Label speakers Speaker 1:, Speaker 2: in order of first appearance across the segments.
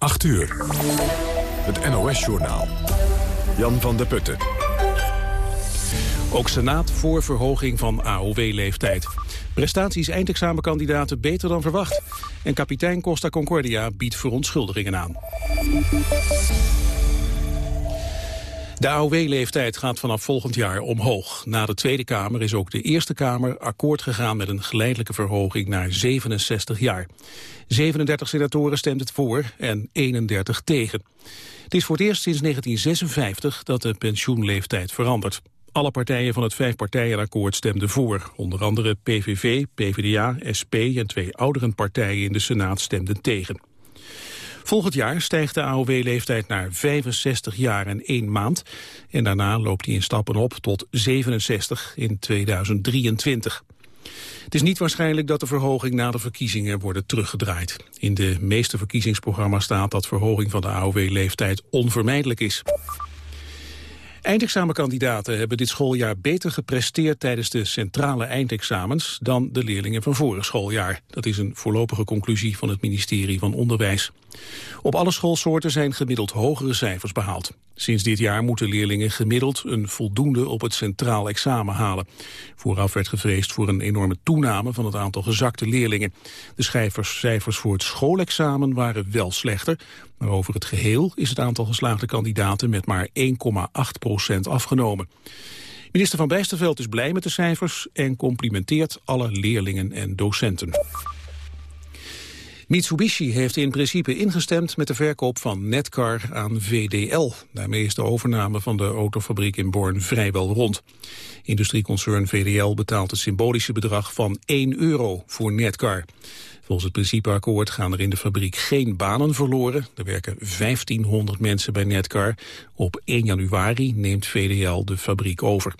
Speaker 1: 8 uur. Het NOS-journaal. Jan van der Putten.
Speaker 2: Ook Senaat voor verhoging van AOW-leeftijd. Prestaties eindexamenkandidaten beter dan verwacht. En kapitein Costa Concordia biedt verontschuldigingen aan. De AOW-leeftijd gaat vanaf volgend jaar omhoog. Na de Tweede Kamer is ook de Eerste Kamer akkoord gegaan met een geleidelijke verhoging naar 67 jaar. 37 senatoren stemden voor en 31 tegen. Het is voor het eerst sinds 1956 dat de pensioenleeftijd verandert. Alle partijen van het vijfpartijenakkoord stemden voor. Onder andere PVV, PvdA, SP en twee oudere partijen in de Senaat stemden tegen. Volgend jaar stijgt de AOW-leeftijd naar 65 jaar en 1 maand. En daarna loopt die in stappen op tot 67 in 2023. Het is niet waarschijnlijk dat de verhoging na de verkiezingen wordt teruggedraaid. In de meeste verkiezingsprogramma's staat dat verhoging van de AOW-leeftijd onvermijdelijk is. Eindexamenkandidaten hebben dit schooljaar beter gepresteerd tijdens de centrale eindexamens dan de leerlingen van vorig schooljaar. Dat is een voorlopige conclusie van het ministerie van Onderwijs. Op alle schoolsoorten zijn gemiddeld hogere cijfers behaald. Sinds dit jaar moeten leerlingen gemiddeld een voldoende op het centraal examen halen. Vooraf werd gevreesd voor een enorme toename van het aantal gezakte leerlingen. De cijfers voor het schoolexamen waren wel slechter, maar over het geheel is het aantal geslaagde kandidaten met maar 1,8 procent afgenomen. Minister Van Bijsterveld is blij met de cijfers en complimenteert alle leerlingen en docenten. Mitsubishi heeft in principe ingestemd met de verkoop van Netcar aan VDL. Daarmee is de overname van de autofabriek in Born vrijwel rond. Industrieconcern VDL betaalt het symbolische bedrag van 1 euro voor Netcar. Volgens het principeakkoord gaan er in de fabriek geen banen verloren. Er werken 1500 mensen bij Netcar. Op 1 januari neemt VDL de fabriek over.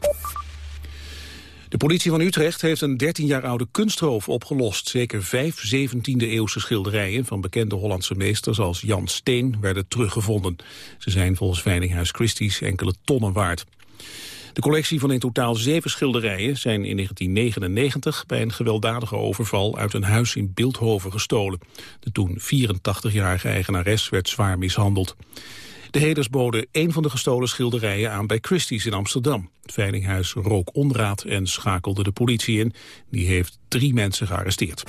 Speaker 2: De politie van Utrecht heeft een 13 jaar oude kunstroof opgelost. Zeker vijf 17e-eeuwse schilderijen van bekende Hollandse meesters als Jan Steen werden teruggevonden. Ze zijn volgens Veilinghuis Christie's enkele tonnen waard. De collectie van in totaal zeven schilderijen zijn in 1999 bij een gewelddadige overval uit een huis in Beeldhoven gestolen. De toen 84-jarige eigenares werd zwaar mishandeld. De heders boden een van de gestolen schilderijen aan bij Christie's in Amsterdam. Het veilinghuis rook onraad en schakelde de politie in. Die heeft drie mensen gearresteerd.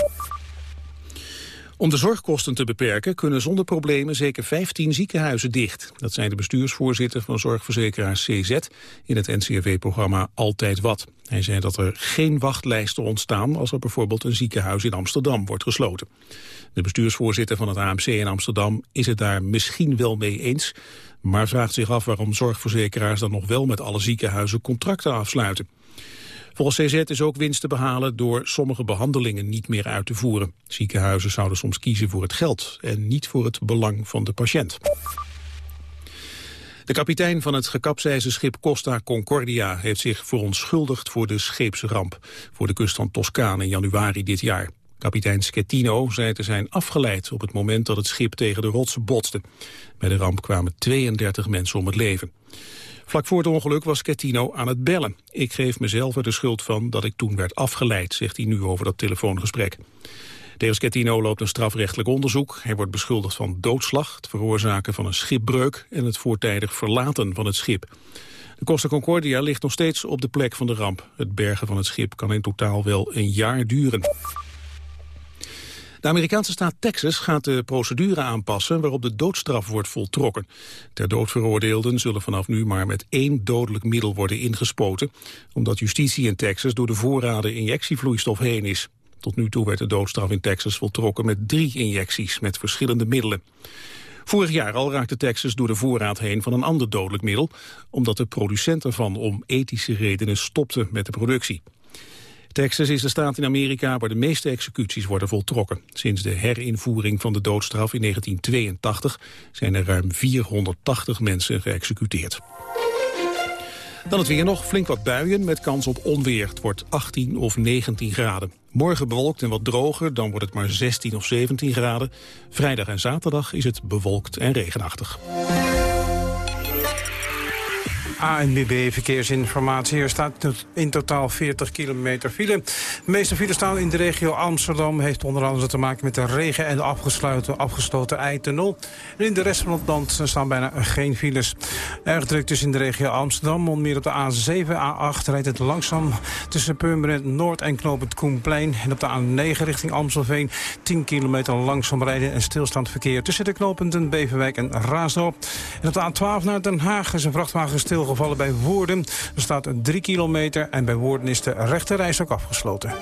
Speaker 2: Om de zorgkosten te beperken kunnen zonder problemen zeker 15 ziekenhuizen dicht. Dat zijn de bestuursvoorzitter van zorgverzekeraar CZ in het NCRV-programma Altijd Wat. Hij zei dat er geen wachtlijsten ontstaan als er bijvoorbeeld een ziekenhuis in Amsterdam wordt gesloten. De bestuursvoorzitter van het AMC in Amsterdam is het daar misschien wel mee eens, maar vraagt zich af waarom zorgverzekeraars dan nog wel met alle ziekenhuizen contracten afsluiten. Volgens CZ is ook winst te behalen door sommige behandelingen niet meer uit te voeren. Ziekenhuizen zouden soms kiezen voor het geld en niet voor het belang van de patiënt. De kapitein van het gekapseizen schip Costa Concordia heeft zich verontschuldigd voor de scheepsramp voor de kust van Toscane in januari dit jaar. Kapitein Schettino zei te zijn afgeleid op het moment dat het schip tegen de rotsen botste. Bij de ramp kwamen 32 mensen om het leven. Vlak voor het ongeluk was Schettino aan het bellen. Ik geef mezelf er de schuld van dat ik toen werd afgeleid, zegt hij nu over dat telefoongesprek. Tegen Schettino loopt een strafrechtelijk onderzoek. Hij wordt beschuldigd van doodslag, het veroorzaken van een schipbreuk... en het voortijdig verlaten van het schip. De Costa Concordia ligt nog steeds op de plek van de ramp. Het bergen van het schip kan in totaal wel een jaar duren. De Amerikaanse staat Texas gaat de procedure aanpassen waarop de doodstraf wordt voltrokken. Ter dood veroordeelden zullen vanaf nu maar met één dodelijk middel worden ingespoten, omdat justitie in Texas door de voorraden injectievloeistof heen is. Tot nu toe werd de doodstraf in Texas voltrokken met drie injecties met verschillende middelen. Vorig jaar al raakte Texas door de voorraad heen van een ander dodelijk middel... omdat de producent ervan om ethische redenen stopte met de productie. Texas is de staat in Amerika waar de meeste executies worden voltrokken. Sinds de herinvoering van de doodstraf in 1982 zijn er ruim 480 mensen geëxecuteerd. Dan het weer nog, flink wat buien met kans op onweer. Het wordt 18 of 19 graden. Morgen bewolkt en wat droger, dan wordt het maar 16 of 17 graden. Vrijdag en zaterdag is het bewolkt en regenachtig.
Speaker 3: ANBB Verkeersinformatie. Er staat in totaal 40 kilometer file. De meeste files staan in de regio Amsterdam. Heeft onder andere te maken met de regen en de afgesloten, afgesloten eitunnel. En in de rest van het land staan bijna geen files. Erg druk dus in de regio Amsterdam. Onder meer op de A7, A8 rijdt het langzaam tussen Purmerend Noord en Knopend Koenplein. En op de A9 richting Amstelveen 10 kilometer langzaam rijden en stilstaand verkeer tussen de knooppunten Beverwijk en Raasdorp. En op de A12 naar Den Haag is een vrachtwagen stilgevallen bij Woerden. Er staat 3 kilometer en bij Woerden is de rechte reis ook afgesloten.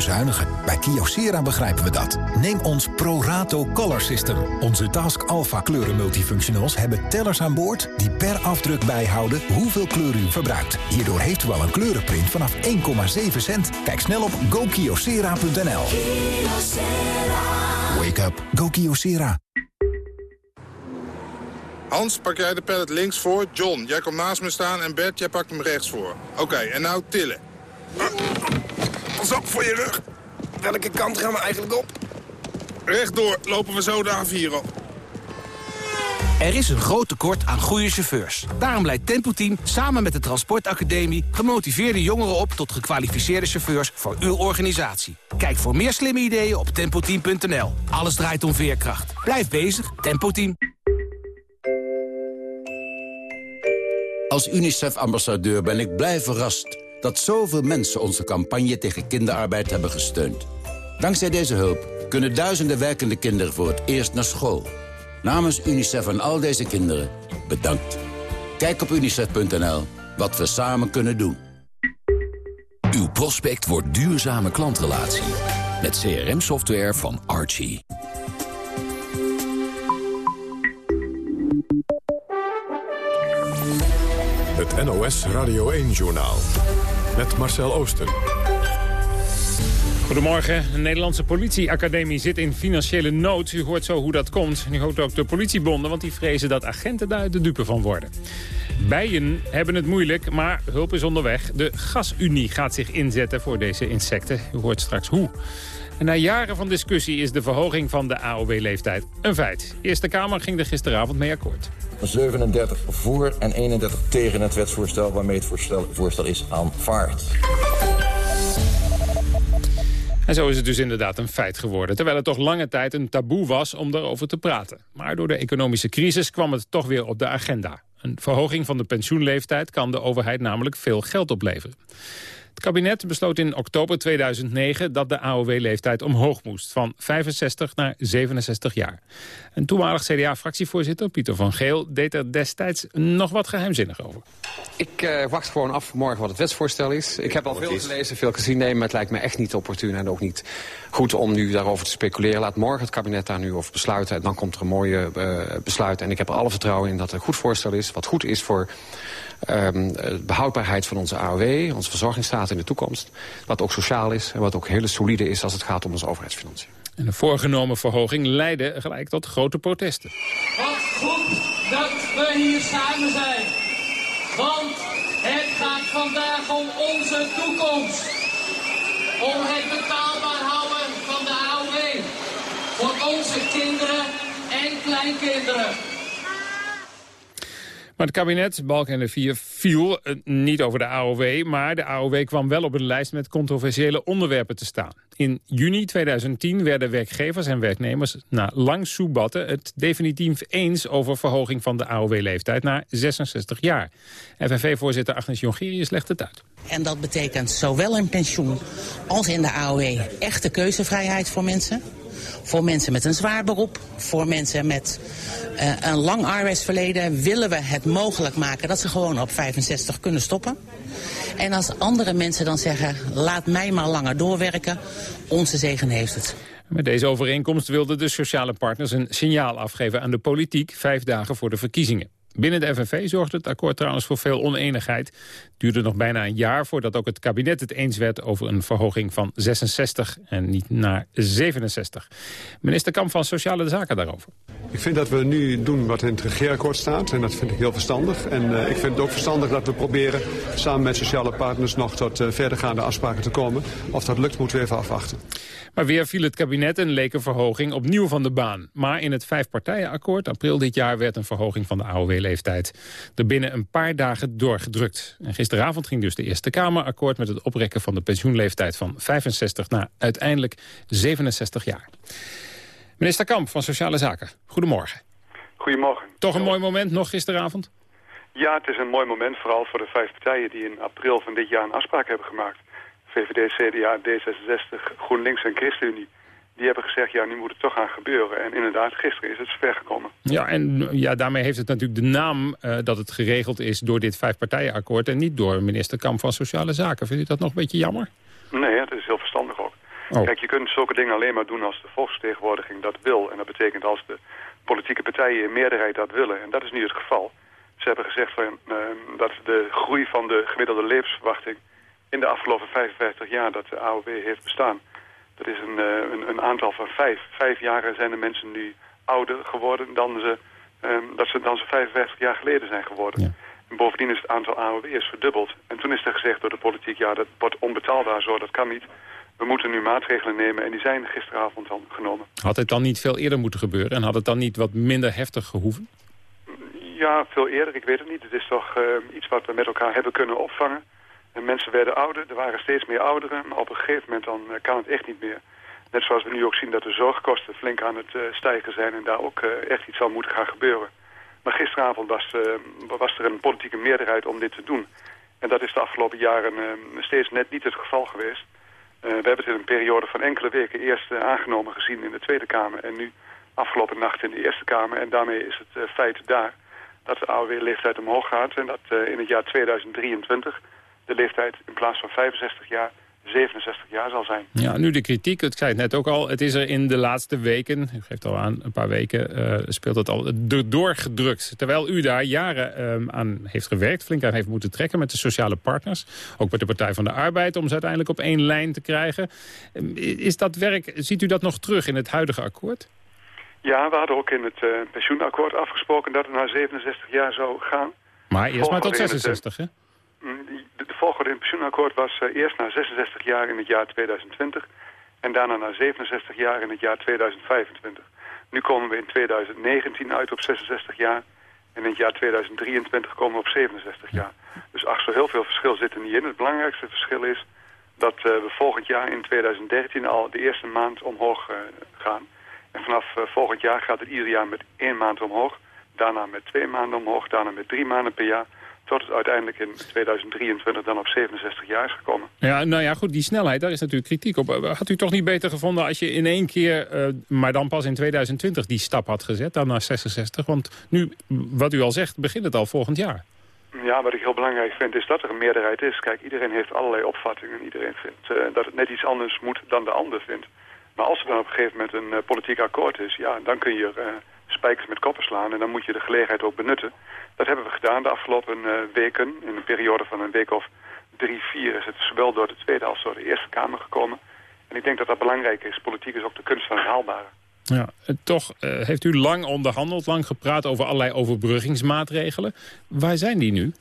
Speaker 4: bezuinigen. Bij Kyocera begrijpen we dat. Neem ons ProRato Color System. Onze Task Alpha kleuren multifunctionals hebben tellers aan boord... die per afdruk bijhouden hoeveel kleur u verbruikt. Hierdoor heeft u al een kleurenprint vanaf 1,7 cent. Kijk snel op gokyocera.nl. Wake up. Go Kyocera.
Speaker 5: Hans, pak jij de pallet links voor. John, jij komt naast me staan. En Bert, jij pakt hem rechts voor. Oké, en nou tillen.
Speaker 6: Pas op voor je rug. Welke kant gaan we eigenlijk op?
Speaker 5: Rechtdoor lopen we zo de A4 op.
Speaker 7: Er is een groot tekort aan goede chauffeurs. Daarom leidt Tempo Team samen met de Transportacademie... gemotiveerde jongeren op tot gekwalificeerde chauffeurs voor uw organisatie. Kijk voor meer slimme ideeën op tempoteam.nl. Alles draait om veerkracht. Blijf bezig, Tempo Team.
Speaker 8: Als UNICEF-ambassadeur ben ik blij verrast dat zoveel mensen onze campagne tegen kinderarbeid hebben gesteund. Dankzij deze hulp kunnen duizenden werkende kinderen voor het eerst naar school. Namens UNICEF en al deze kinderen, bedankt. Kijk op unicef.nl wat we samen kunnen doen.
Speaker 9: Uw prospect wordt duurzame klantrelatie. Met CRM-software van Archie.
Speaker 1: Het NOS Radio 1-journaal. Met Marcel Oosten.
Speaker 10: Goedemorgen. De Nederlandse politieacademie zit in financiële nood. U hoort zo hoe dat komt. Nu hoort ook de politiebonden, want die vrezen dat agenten daar de dupe van worden. Bijen hebben het moeilijk, maar hulp is onderweg. De Gasunie gaat zich inzetten voor deze insecten. U hoort straks hoe. En na jaren van discussie is de verhoging van de AOW-leeftijd een feit. De Eerste Kamer ging er gisteravond mee akkoord.
Speaker 11: 37 voor en 31 tegen het wetsvoorstel waarmee het voorstel, voorstel is aanvaard.
Speaker 10: En zo is het dus inderdaad een feit geworden. Terwijl het toch lange tijd een taboe was om daarover te praten. Maar door de economische crisis kwam het toch weer op de agenda. Een verhoging van de pensioenleeftijd kan de overheid namelijk veel geld opleveren. Het kabinet besloot in oktober 2009 dat de AOW-leeftijd omhoog moest. Van 65 naar 67 jaar. En toenmalig CDA-fractievoorzitter Pieter van Geel deed er destijds nog wat geheimzinnig over.
Speaker 12: Ik uh, wacht gewoon af morgen wat het wetsvoorstel is. Ik heb al veel gelezen, veel gezien. Nee, maar het lijkt me echt niet opportun en ook niet goed om nu daarover te speculeren. Laat morgen het kabinet daar nu over besluiten. En dan komt er een mooie uh, besluit. En ik heb er alle vertrouwen in dat het een goed voorstel is. Wat goed is voor um, behoudbaarheid van onze AOW, onze verzorgingsstaat in de toekomst. Wat ook sociaal is en wat ook hele solide is als het gaat om onze overheidsfinanciën.
Speaker 10: En de voorgenomen verhoging leidde gelijk tot grote protesten.
Speaker 13: Wat goed dat we hier samen zijn. Want het gaat vandaag om onze toekomst. Om het betaalbaar houden van de AOW. Voor onze kinderen en kleinkinderen.
Speaker 10: Maar het kabinet, Balken en de Vier, viel uh, niet over de AOW... maar de AOW kwam wel op een lijst met controversiële onderwerpen te staan. In juni 2010 werden werkgevers en werknemers na lang soebatten... het definitief eens over verhoging van de AOW-leeftijd naar 66 jaar. FNV-voorzitter Agnes Jongerius legt het uit.
Speaker 14: En dat betekent zowel in pensioen als in de AOW echte keuzevrijheid voor mensen... Voor mensen met een zwaar beroep, voor mensen met uh, een lang arbeidsverleden... willen we het mogelijk maken dat ze gewoon op 65 kunnen stoppen. En als andere mensen dan zeggen, laat mij maar langer doorwerken... onze zegen heeft het.
Speaker 10: Met deze overeenkomst wilden de sociale partners een signaal afgeven aan de politiek... vijf dagen voor de verkiezingen. Binnen de FNV zorgde het akkoord trouwens voor veel oneenigheid. Het duurde nog bijna een jaar voordat ook het kabinet het eens werd... over een verhoging van 66 en niet naar 67. Minister Kamp van Sociale Zaken daarover.
Speaker 15: Ik vind dat we nu doen wat in het regeerakkoord staat. En dat vind ik heel verstandig. En uh, ik vind het ook verstandig dat we proberen samen met sociale partners... nog tot uh, verdergaande afspraken te komen. Of dat lukt, moeten we even afwachten.
Speaker 10: Maar weer viel het kabinet en leek een verhoging opnieuw van de baan. Maar in het vijfpartijenakkoord, april dit jaar, werd een verhoging van de AOW-leeftijd er binnen een paar dagen doorgedrukt. En gisteravond ging dus de Eerste Kamer akkoord met het oprekken van de pensioenleeftijd van 65 naar uiteindelijk 67 jaar. Minister Kamp van Sociale Zaken, goedemorgen.
Speaker 16: Goedemorgen.
Speaker 10: Toch een mooi moment nog gisteravond?
Speaker 16: Ja, het is een mooi moment, vooral voor de vijf partijen die in april van dit jaar een afspraak hebben gemaakt. VVD, CDA, D66, GroenLinks en ChristenUnie. Die hebben gezegd, ja, nu moet het toch gaan gebeuren. En inderdaad, gisteren is het zover gekomen.
Speaker 10: Ja, en ja, daarmee heeft het natuurlijk de naam uh, dat het geregeld is door dit vijfpartijenakkoord... en niet door minister Kamp van Sociale Zaken. Vindt u dat nog een beetje jammer?
Speaker 16: Nee, dat is heel verstandig ook. Oh. Kijk, je kunt zulke dingen alleen maar doen als de volksvertegenwoordiging dat wil. En dat betekent als de politieke partijen in meerderheid dat willen. En dat is nu het geval. Ze hebben gezegd van, uh, dat de groei van de gemiddelde levensverwachting... in de afgelopen 55 jaar dat de AOW heeft bestaan... dat is een, uh, een, een, aantal van vijf. Vijf jaren zijn de mensen nu ouder geworden dan ze, um, dat ze, dan ze 55 jaar geleden zijn geworden. Ja. En bovendien is het aantal AOW'ers verdubbeld. En toen is er gezegd door de politiek, ja, dat wordt onbetaalbaar zo, dat kan niet we moeten nu maatregelen nemen en die zijn gisteravond dan genomen.
Speaker 10: Had het dan niet veel eerder moeten gebeuren en had het dan niet wat minder heftig gehoeven?
Speaker 16: Ja, veel eerder. Ik weet het niet. Het is toch uh, iets wat we met elkaar hebben kunnen opvangen. En mensen werden ouder, er waren steeds meer ouderen, maar op een gegeven moment dan uh, kan het echt niet meer. Net zoals we nu ook zien dat de zorgkosten flink aan het uh, stijgen zijn en daar ook echt iets zal moeten gaan gebeuren. Maar gisteravond was, was er een politieke meerderheid om dit te doen. En dat is de afgelopen jaren steeds net niet het geval geweest. We hebben het in een periode van enkele weken eerst aangenomen gezien in de Tweede Kamer en nu afgelopen nacht in de Eerste Kamer. En daarmee is het feit daar dat de AOW-leeftijd omhoog gaat en dat in het jaar 2023 de leeftijd in plaats van 65 jaar 67 jaar zal zijn.
Speaker 10: Ja, nu de kritiek, ik zei het net ook al, het is er in de laatste weken, u geeft al aan, een paar weken, uh, speelt het al doorgedrukt. Terwijl u daar jaren um, aan heeft gewerkt, flink aan heeft moeten trekken met de sociale partners. Ook met de Partij van de Arbeid, om ze uiteindelijk op één lijn te krijgen. Um, is dat werk, ziet u dat nog terug in het huidige akkoord?
Speaker 16: Ja, we hadden ook in het uh, pensioenakkoord afgesproken dat het naar 67 jaar zou gaan.
Speaker 10: Maar eerst maar tot 66, hè?
Speaker 16: De, de volgorde in het pensioenakkoord was uh, eerst naar 66 jaar in het jaar 2020 en daarna naar 67 jaar in het jaar 2025. Nu komen we in 2019 uit op 66 jaar en in het jaar 2023 komen we op 67 jaar. Dus ach, zo heel veel verschil zit er niet in. Het belangrijkste verschil is dat uh, we volgend jaar in 2013 al de eerste maand omhoog uh, gaan. En vanaf volgend jaar gaat het ieder jaar met één maand omhoog. Daarna met twee maanden omhoog, daarna met drie maanden per jaar tot het uiteindelijk in 2023 dan op 67 jaar is gekomen.
Speaker 10: Ja, nou ja, goed, die snelheid, daar is natuurlijk kritiek op. Had u toch niet beter gevonden als je in één keer, uh, maar dan pas in 2020, die stap had gezet, dan naar 66? Want nu, wat u al zegt, begint het al volgend jaar.
Speaker 16: Ja, wat ik heel belangrijk vind is dat er een meerderheid is. Kijk, iedereen heeft allerlei opvattingen. Iedereen vindt uh, dat het net iets anders moet dan de ander vindt. Maar als er dan op een gegeven moment een uh, politiek akkoord is, ja, dan kun je spijkers met koppen slaan en dan moet je de gelegenheid ook benutten. Dat hebben we gedaan de afgelopen uh, weken. In een periode van een week of drie, vier is het zowel door de Tweede als door de Eerste Kamer gekomen. En ik denk dat dat belangrijk is. Politiek is ook de kunst van het haalbare.
Speaker 10: Ja, toch uh, heeft u lang onderhandeld, lang gepraat over allerlei overbruggingsmaatregelen. Waar zijn die nu?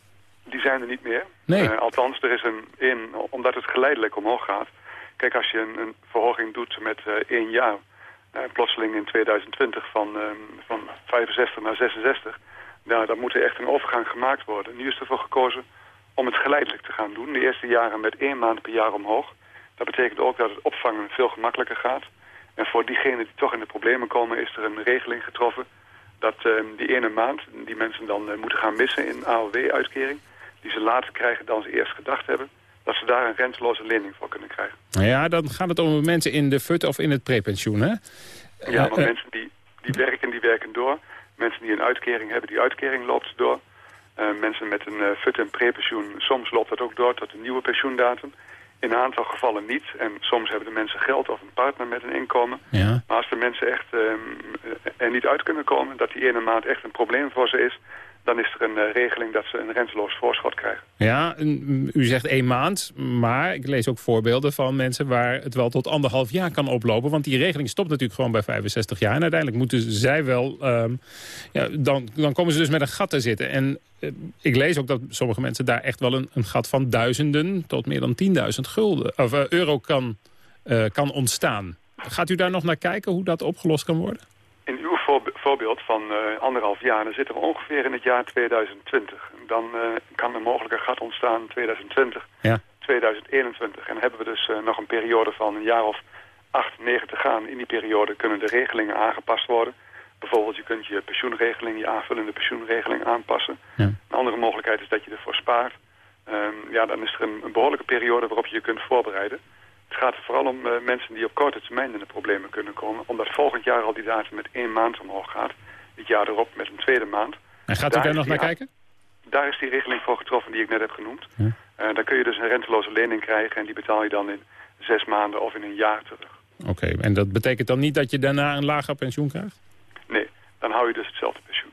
Speaker 16: Die zijn er niet meer.
Speaker 10: Nee.
Speaker 16: Uh, althans, er is een in, omdat het geleidelijk omhoog gaat. Kijk, als je een, een verhoging doet met uh, één jaar, plotseling in 2020 van, van 65 naar 66 nou, dan moet er echt een overgang gemaakt worden. Nu is ervoor gekozen om het geleidelijk te gaan doen. De eerste jaren met één maand per jaar omhoog. Dat betekent ook dat het opvangen veel gemakkelijker gaat. En voor diegenen die toch in de problemen komen is er een regeling getroffen... dat uh, die ene maand die mensen dan uh, moeten gaan missen in AOW-uitkering... die ze later krijgen dan ze eerst gedacht hebben... dat ze daar een renteloze lening voor kunnen krijgen.
Speaker 10: Ja, dan gaat het om mensen in de FUT of in het prepensioen, hè?
Speaker 16: Ja, maar uh, mensen die, die werken, die werken door... Mensen die een uitkering hebben, die uitkering loopt door. Uh, mensen met een uh, fut- en prepensioen, soms loopt dat ook door tot een nieuwe pensioendatum. In een aantal gevallen niet. En soms hebben de mensen geld of een partner met een inkomen.
Speaker 10: Ja.
Speaker 16: Maar als de mensen echt um, er niet uit kunnen komen, dat die ene maand echt een probleem voor ze is dan is er een uh, regeling dat ze een renteloos voorschot krijgen.
Speaker 10: Ja, u zegt één maand, maar ik lees ook voorbeelden van mensen waar het wel tot anderhalf jaar kan oplopen. Want die regeling stopt natuurlijk gewoon bij 65 jaar. En uiteindelijk moeten zij wel, um, ja, dan, dan komen ze dus met een gat te zitten. En uh, ik lees ook dat sommige mensen daar echt wel een, een gat van duizenden tot meer dan 10.000 gulden of uh, euro kan eh, kan ontstaan. Gaat u daar nog naar kijken hoe dat opgelost kan worden?
Speaker 16: In uw voorbeeld van eh, anderhalf jaar, dan zitten we ongeveer in het jaar 2020. Dan eh, kan een mogelijke gat ontstaan in 2020,
Speaker 10: Ja.
Speaker 16: 2021. En hebben we dus eh, nog een periode van een jaar of acht, negen te gaan. In die periode kunnen de regelingen aangepast worden. Bijvoorbeeld, je kunt je pensioenregeling, je aanvullende pensioenregeling aanpassen. Een andere mogelijkheid is dat je ervoor spaart. Ehm, ja, dan is er een, een behoorlijke periode waarop je je kunt voorbereiden. Het gaat er vooral om eh, mensen die op korte termijn in de problemen kunnen komen. Omdat volgend jaar al die datum met één maand omhoog gaat. Dit jaar erop met een tweede maand.
Speaker 10: En gaat u
Speaker 16: Daar
Speaker 10: nog naar kijken?
Speaker 16: Daar is die regeling voor getroffen die ik net heb genoemd. Eh, dan kun je dus een renteloze lening krijgen en die betaal je dan in zes maanden of in een jaar terug.
Speaker 10: Oké, en dat betekent dan niet dat je daarna een lager pensioen krijgt?
Speaker 16: Nee, dan hou je dus hetzelfde pensioen.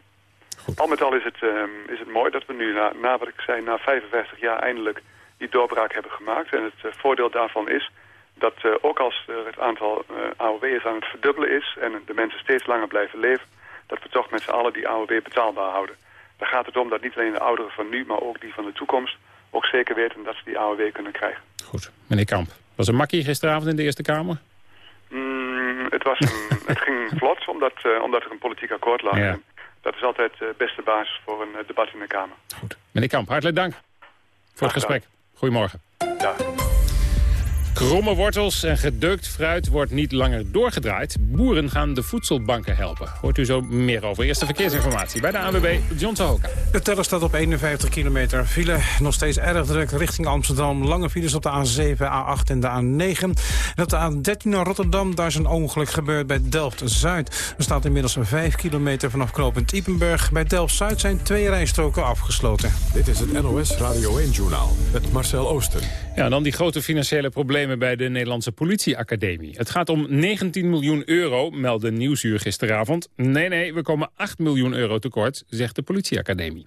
Speaker 16: Al met al is het, ehm, is het mooi dat we nu, na, na wat ik zei, na 55 jaar eindelijk die doorbraak hebben gemaakt. En het eh, voordeel daarvan is dat eh, ook als er het aantal eh, AOW'ers aan het verdubbelen is... en de mensen steeds langer blijven leven... dat we toch met z'n allen die AOW betaalbaar houden. Daar gaat het om dat niet alleen de ouderen van nu, maar ook die van de toekomst... ook zeker weten dat ze die AOW kunnen krijgen.
Speaker 10: Goed. Meneer Kamp, was een makkie gisteravond in de Eerste Kamer?
Speaker 16: Mm, het, was een, het ging vlot, omdat, eh, omdat er een politiek akkoord lag.
Speaker 10: Ja.
Speaker 16: Dat is altijd de beste basis voor een eh, debat in de Kamer.
Speaker 10: Meneer Kamp, hartelijk dank voor het gesprek. Goedemorgen.
Speaker 16: Ja.
Speaker 10: Kromme wortels en gedeukt fruit wordt niet langer doorgedraaid. Boeren gaan de voedselbanken helpen. Hoort u zo meer over. Eerste verkeersinformatie bij de ANWB, John Sahoka.
Speaker 3: De teller staat op 51 kilometer. File nog steeds erg druk richting Amsterdam. Lange files op de A7, A8 en de A9. En op de A13 naar Rotterdam, daar is een ongeluk gebeurd bij Delft-Zuid. Er staat inmiddels 5 kilometer vanaf knooppunt Ipenburg. Bij Delft-Zuid zijn twee rijstroken afgesloten.
Speaker 1: Dit is het NOS Radio 1-journaal met Marcel Oosten.
Speaker 10: Ja, en dan die grote financiële problemen bij de Nederlandse politieacademie. Het gaat om 19 miljoen euro, meldde Nieuwsuur gisteravond. Nee, nee, we komen 8 miljoen euro tekort, zegt de politieacademie.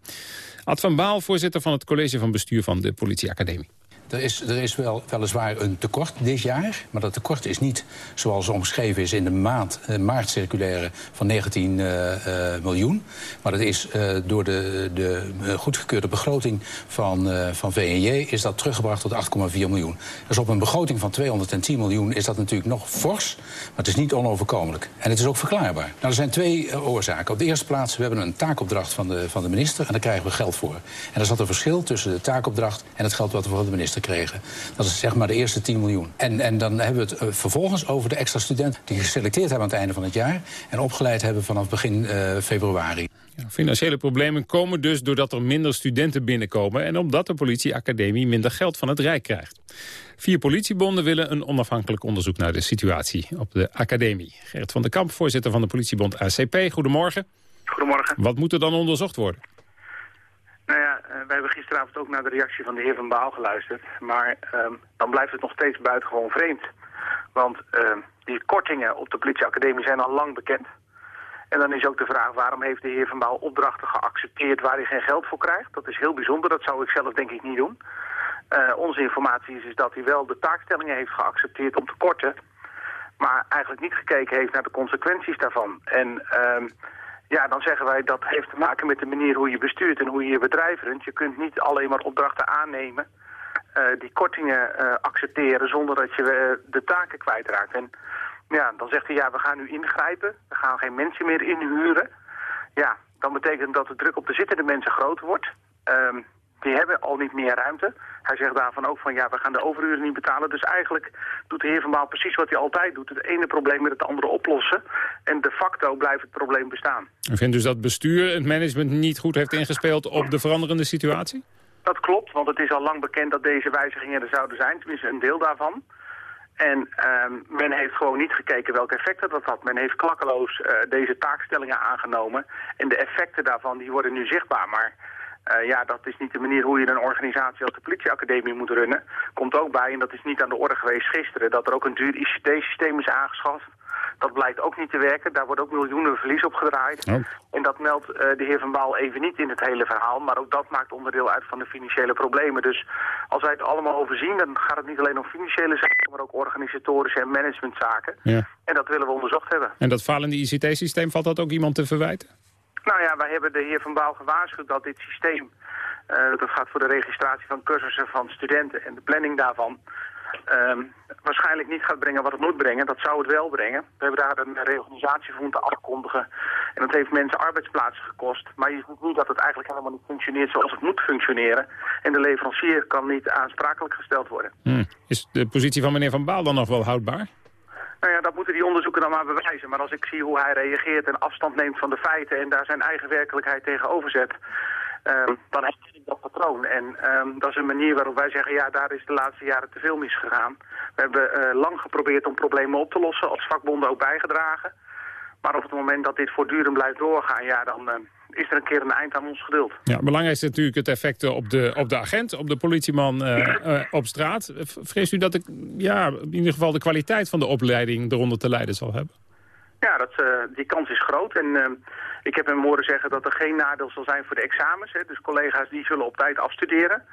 Speaker 10: Ad van Baal, voorzitter van het college van bestuur van de politieacademie.
Speaker 17: Er is, er is wel, weliswaar een tekort dit jaar. Maar dat tekort is niet zoals omschreven is in de maand, eh, maartcirculaire van 19 eh, eh, miljoen. Maar dat is door de, de goedgekeurde begroting van, van VNJ is dat teruggebracht tot 8,4 miljoen. Dus op een begroting van 210 miljoen is dat natuurlijk nog fors. Maar het is niet onoverkomelijk. En het is ook verklaarbaar. Nou, er zijn twee oorzaken. Op de eerste plaats, we hebben een taakopdracht van de, van de minister. En daar krijgen we geld voor. En er zat een verschil tussen de taakopdracht en het geld wat we van de minister kregen. Dat is zeg maar de eerste 10 miljoen. En, en dan hebben we het eh, vervolgens over de extra studenten... die geselecteerd hebben aan het einde van het jaar... en opgeleid hebben vanaf begin eh, februari.
Speaker 10: Ja, financiële problemen komen dus doordat er minder studenten binnenkomen... en omdat de politieacademie minder geld van het Rijk krijgt. Vier politiebonden willen een onafhankelijk onderzoek naar de situatie op de academie. Gert van der Kamp, voorzitter van de politiebond ACP, goedemorgen.
Speaker 18: Goedemorgen.
Speaker 10: Wat moet er dan onderzocht worden?
Speaker 18: Nou ja, eh, wij hebben gisteravond ook naar de reactie van de heer Van Baal geluisterd. Maar ehm, dan blijft het nog steeds buitengewoon vreemd. Want ehm, die kortingen op de politieacademie zijn al lang bekend. En dan is ook de vraag waarom heeft de heer Van Baal opdrachten geaccepteerd waar hij geen geld voor krijgt. Dat is heel bijzonder, dat zou ik zelf denk ik niet doen. Eh, onze informatie is, dat hij wel de taakstellingen heeft geaccepteerd om te korten. Maar eigenlijk niet gekeken heeft naar de consequenties daarvan. En ehm, ja, dan zeggen wij dat heeft te maken met de manier hoe je bestuurt en hoe je je bedrijf runt. Je kunt niet alleen maar opdrachten aannemen, eh, die kortingen eh, accepteren zonder dat je eh, de taken kwijtraakt. En ja, dan zegt hij ja, we gaan nu ingrijpen, we gaan geen mensen meer inhuren. Ja, dan betekent dat de druk op de zittende mensen groter wordt. Ehm, die hebben al niet meer ruimte. Hij zegt daarvan ook van ja, we gaan de overuren niet betalen. Dus eigenlijk doet de heer Van Baal precies wat hij altijd doet. Het ene probleem met het andere oplossen. En de facto blijft het probleem bestaan.
Speaker 10: U vindt dus dat bestuur het management niet goed heeft ingespeeld op de veranderende situatie?
Speaker 18: Dat klopt, want het is al lang bekend dat deze wijzigingen er zouden zijn. Tenminste, een deel daarvan. En ehm, men heeft gewoon niet gekeken welke effecten dat had. Men heeft klakkeloos eh, deze taakstellingen aangenomen. En de effecten daarvan die worden nu zichtbaar. Maar eh, ja, dat is niet de manier hoe je een organisatie als de politieacademie moet runnen. Komt ook bij, en dat is niet aan de orde geweest gisteren, dat er ook een duur ICT-systeem is aangeschaft. Dat blijkt ook niet te werken. Daar wordt ook miljoenen verlies op gedraaid.
Speaker 10: Oh.
Speaker 18: En dat meldt eh, de heer Van Baal even niet in het hele verhaal. Maar ook dat maakt onderdeel uit van de financiële problemen. Dus als wij het allemaal overzien, dan gaat het niet alleen om financiële zaken... maar ook organisatorische en managementzaken.
Speaker 10: Ja.
Speaker 18: En dat willen we onderzocht hebben.
Speaker 10: En dat falende ICT-systeem, valt dat ook iemand te verwijten?
Speaker 18: Nou ja, wij hebben de heer Van Baal gewaarschuwd dat dit systeem... eh, dat gaat voor de registratie van cursussen van studenten en de planning daarvan... ehm, waarschijnlijk niet gaat brengen wat het moet brengen. Dat zou het wel brengen. We hebben daar een reorganisatie voor moeten afkondigen. En dat heeft mensen arbeidsplaatsen gekost. Maar je ziet nu dat het eigenlijk helemaal niet functioneert zoals het moet functioneren. En de leverancier kan niet aansprakelijk gesteld worden.
Speaker 10: Hmm. Is de positie van meneer Van Baal dan nog wel houdbaar?
Speaker 18: Nou ja, dat moeten die onderzoeken dan maar bewijzen. Maar als ik zie hoe hij reageert en afstand neemt van de feiten... en daar zijn eigen werkelijkheid tegenover zet... Um, dan herken ik dat patroon. En um, dat is een manier waarop wij zeggen, ja, daar is de laatste jaren te veel misgegaan. We hebben uh, lang geprobeerd om problemen op te lossen, als vakbonden ook bijgedragen. Maar op het moment dat dit voortdurend blijft doorgaan, ja, dan uh, is er een keer een eind aan ons geduld.
Speaker 10: Ja, belangrijk is natuurlijk het effect op de, op de agent, op de politieman uh, op straat. Vreest u dat ik, ja, in ieder geval de kwaliteit van de opleiding eronder te lijden zal hebben?
Speaker 18: Ja, dat, die kans is groot. En ik heb hem horen zeggen dat er geen nadeel zal zijn voor de examens. Hè. Dus collega's die zullen op tijd afstuderen.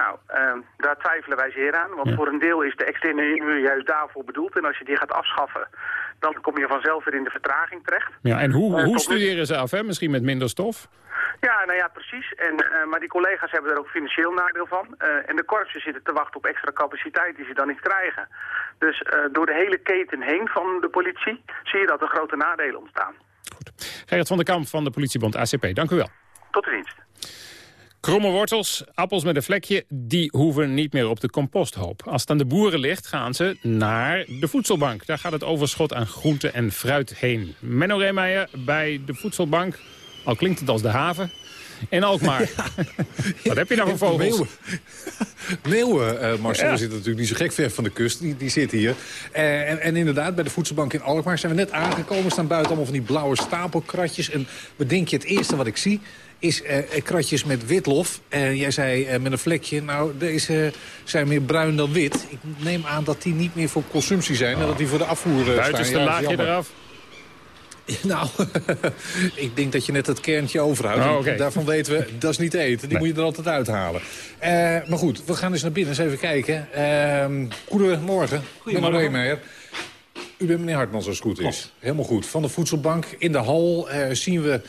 Speaker 18: Nou, uh, daar twijfelen wij zeer aan. Want voor een deel is de externe inhuur juist daarvoor bedoeld. En als je die gaat afschaffen, dan kom je vanzelf weer in de vertraging terecht.
Speaker 10: Ja, en hoe, uh, hoe studeren ze af, hè? Misschien met minder stof?
Speaker 18: Ja, nou ja, precies. En, uh, maar die collega's hebben er ook financieel nadeel van. Uh, en de korpsen zitten te wachten op extra capaciteit die ze dan niet krijgen. Dus door de hele keten heen van de politie zie je dat er grote nadelen ontstaan.
Speaker 10: Goed. Gerrit van der Kamp van de politiebond ACP, dank u wel.
Speaker 18: Tot de dienst.
Speaker 10: Kromme wortels, appels met een vlekje, die hoeven niet meer op de composthoop. Als het aan de boeren ligt, gaan ze naar de voedselbank. Daar gaat het overschot aan groente en fruit heen. Menno Reemeijer bij de voedselbank, al klinkt het als de haven, in Alkmaar. Wat heb je nou voor vogels?
Speaker 19: Meeuwen, Meeuwen uh, Marcel, ja. zit natuurlijk niet zo gek ver van de kust. Die, die zit hier. Uh, en, en, inderdaad, bij de voedselbank in Alkmaar zijn we net aangekomen. staan buiten allemaal van die blauwe stapelkratjes. En wat denk je, het eerste wat ik zie is uh, kratjes met witlof. En jij zei met een vlekje, nou, deze zijn meer bruin dan wit. Ik neem aan dat die niet meer voor consumptie zijn... en dat die voor de afvoer staan.
Speaker 10: Buitenste
Speaker 19: ja,
Speaker 10: laagje eraf.
Speaker 19: Nou, ik denk dat je net het kerntje overhoudt.
Speaker 10: Oh, okay.
Speaker 19: Daarvan weten we, dat is niet te eten. Die nee. moet je er altijd uithalen. Uh, maar goed, we gaan eens naar binnen, eens even kijken. Uh, goedemorgen, meneer Reemeijer. U bent meneer Hartmans, als het goed is.
Speaker 20: Klopt.
Speaker 19: Helemaal goed. Van de voedselbank in de hal uh, zien we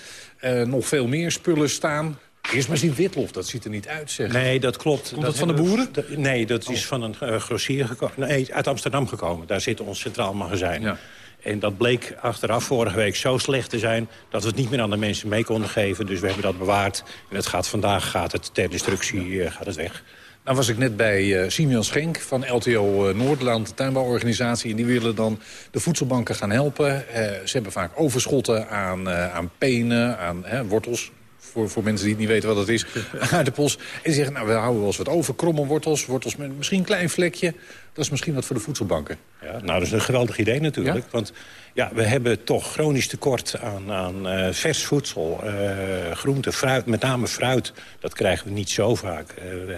Speaker 19: uh, nog veel meer spullen staan. Eerst maar zien witlof, dat ziet er niet uit, zeg.
Speaker 20: Nee, dat klopt.
Speaker 19: Komt dat, dat van de boeren?
Speaker 20: We, nee, dat is oh. van een uh, grossier gekomen. Nee, uit Amsterdam gekomen. Daar zit ons centraal magazijn. Ja. En dat bleek achteraf vorige week zo slecht te zijn... dat we het niet meer aan de mensen mee konden geven. Dus we hebben dat bewaard. En het gaat vandaag gaat het ter destructie uh, gaat het weg.
Speaker 19: Nou was ik net bij uh, Simeon Schenk van LTO uh, Noordland, de tuinbouworganisatie. En die willen dan de voedselbanken gaan helpen. Ze hebben vaak overschotten aan, aan penen, aan wortels. Voor, voor mensen die het niet weten wat dat is, aardappels. En die zeggen, nou, we houden wel eens wat over. Kromme wortels, wortels met misschien een klein vlekje. Dat is misschien wat voor de voedselbanken.
Speaker 20: Ja, nou, dat is een geweldig idee natuurlijk. Ja? Want ja, we hebben toch chronisch tekort aan, aan uh, vers voedsel. Uh, groente, fruit, met name fruit. Dat krijgen we niet zo vaak. Uh,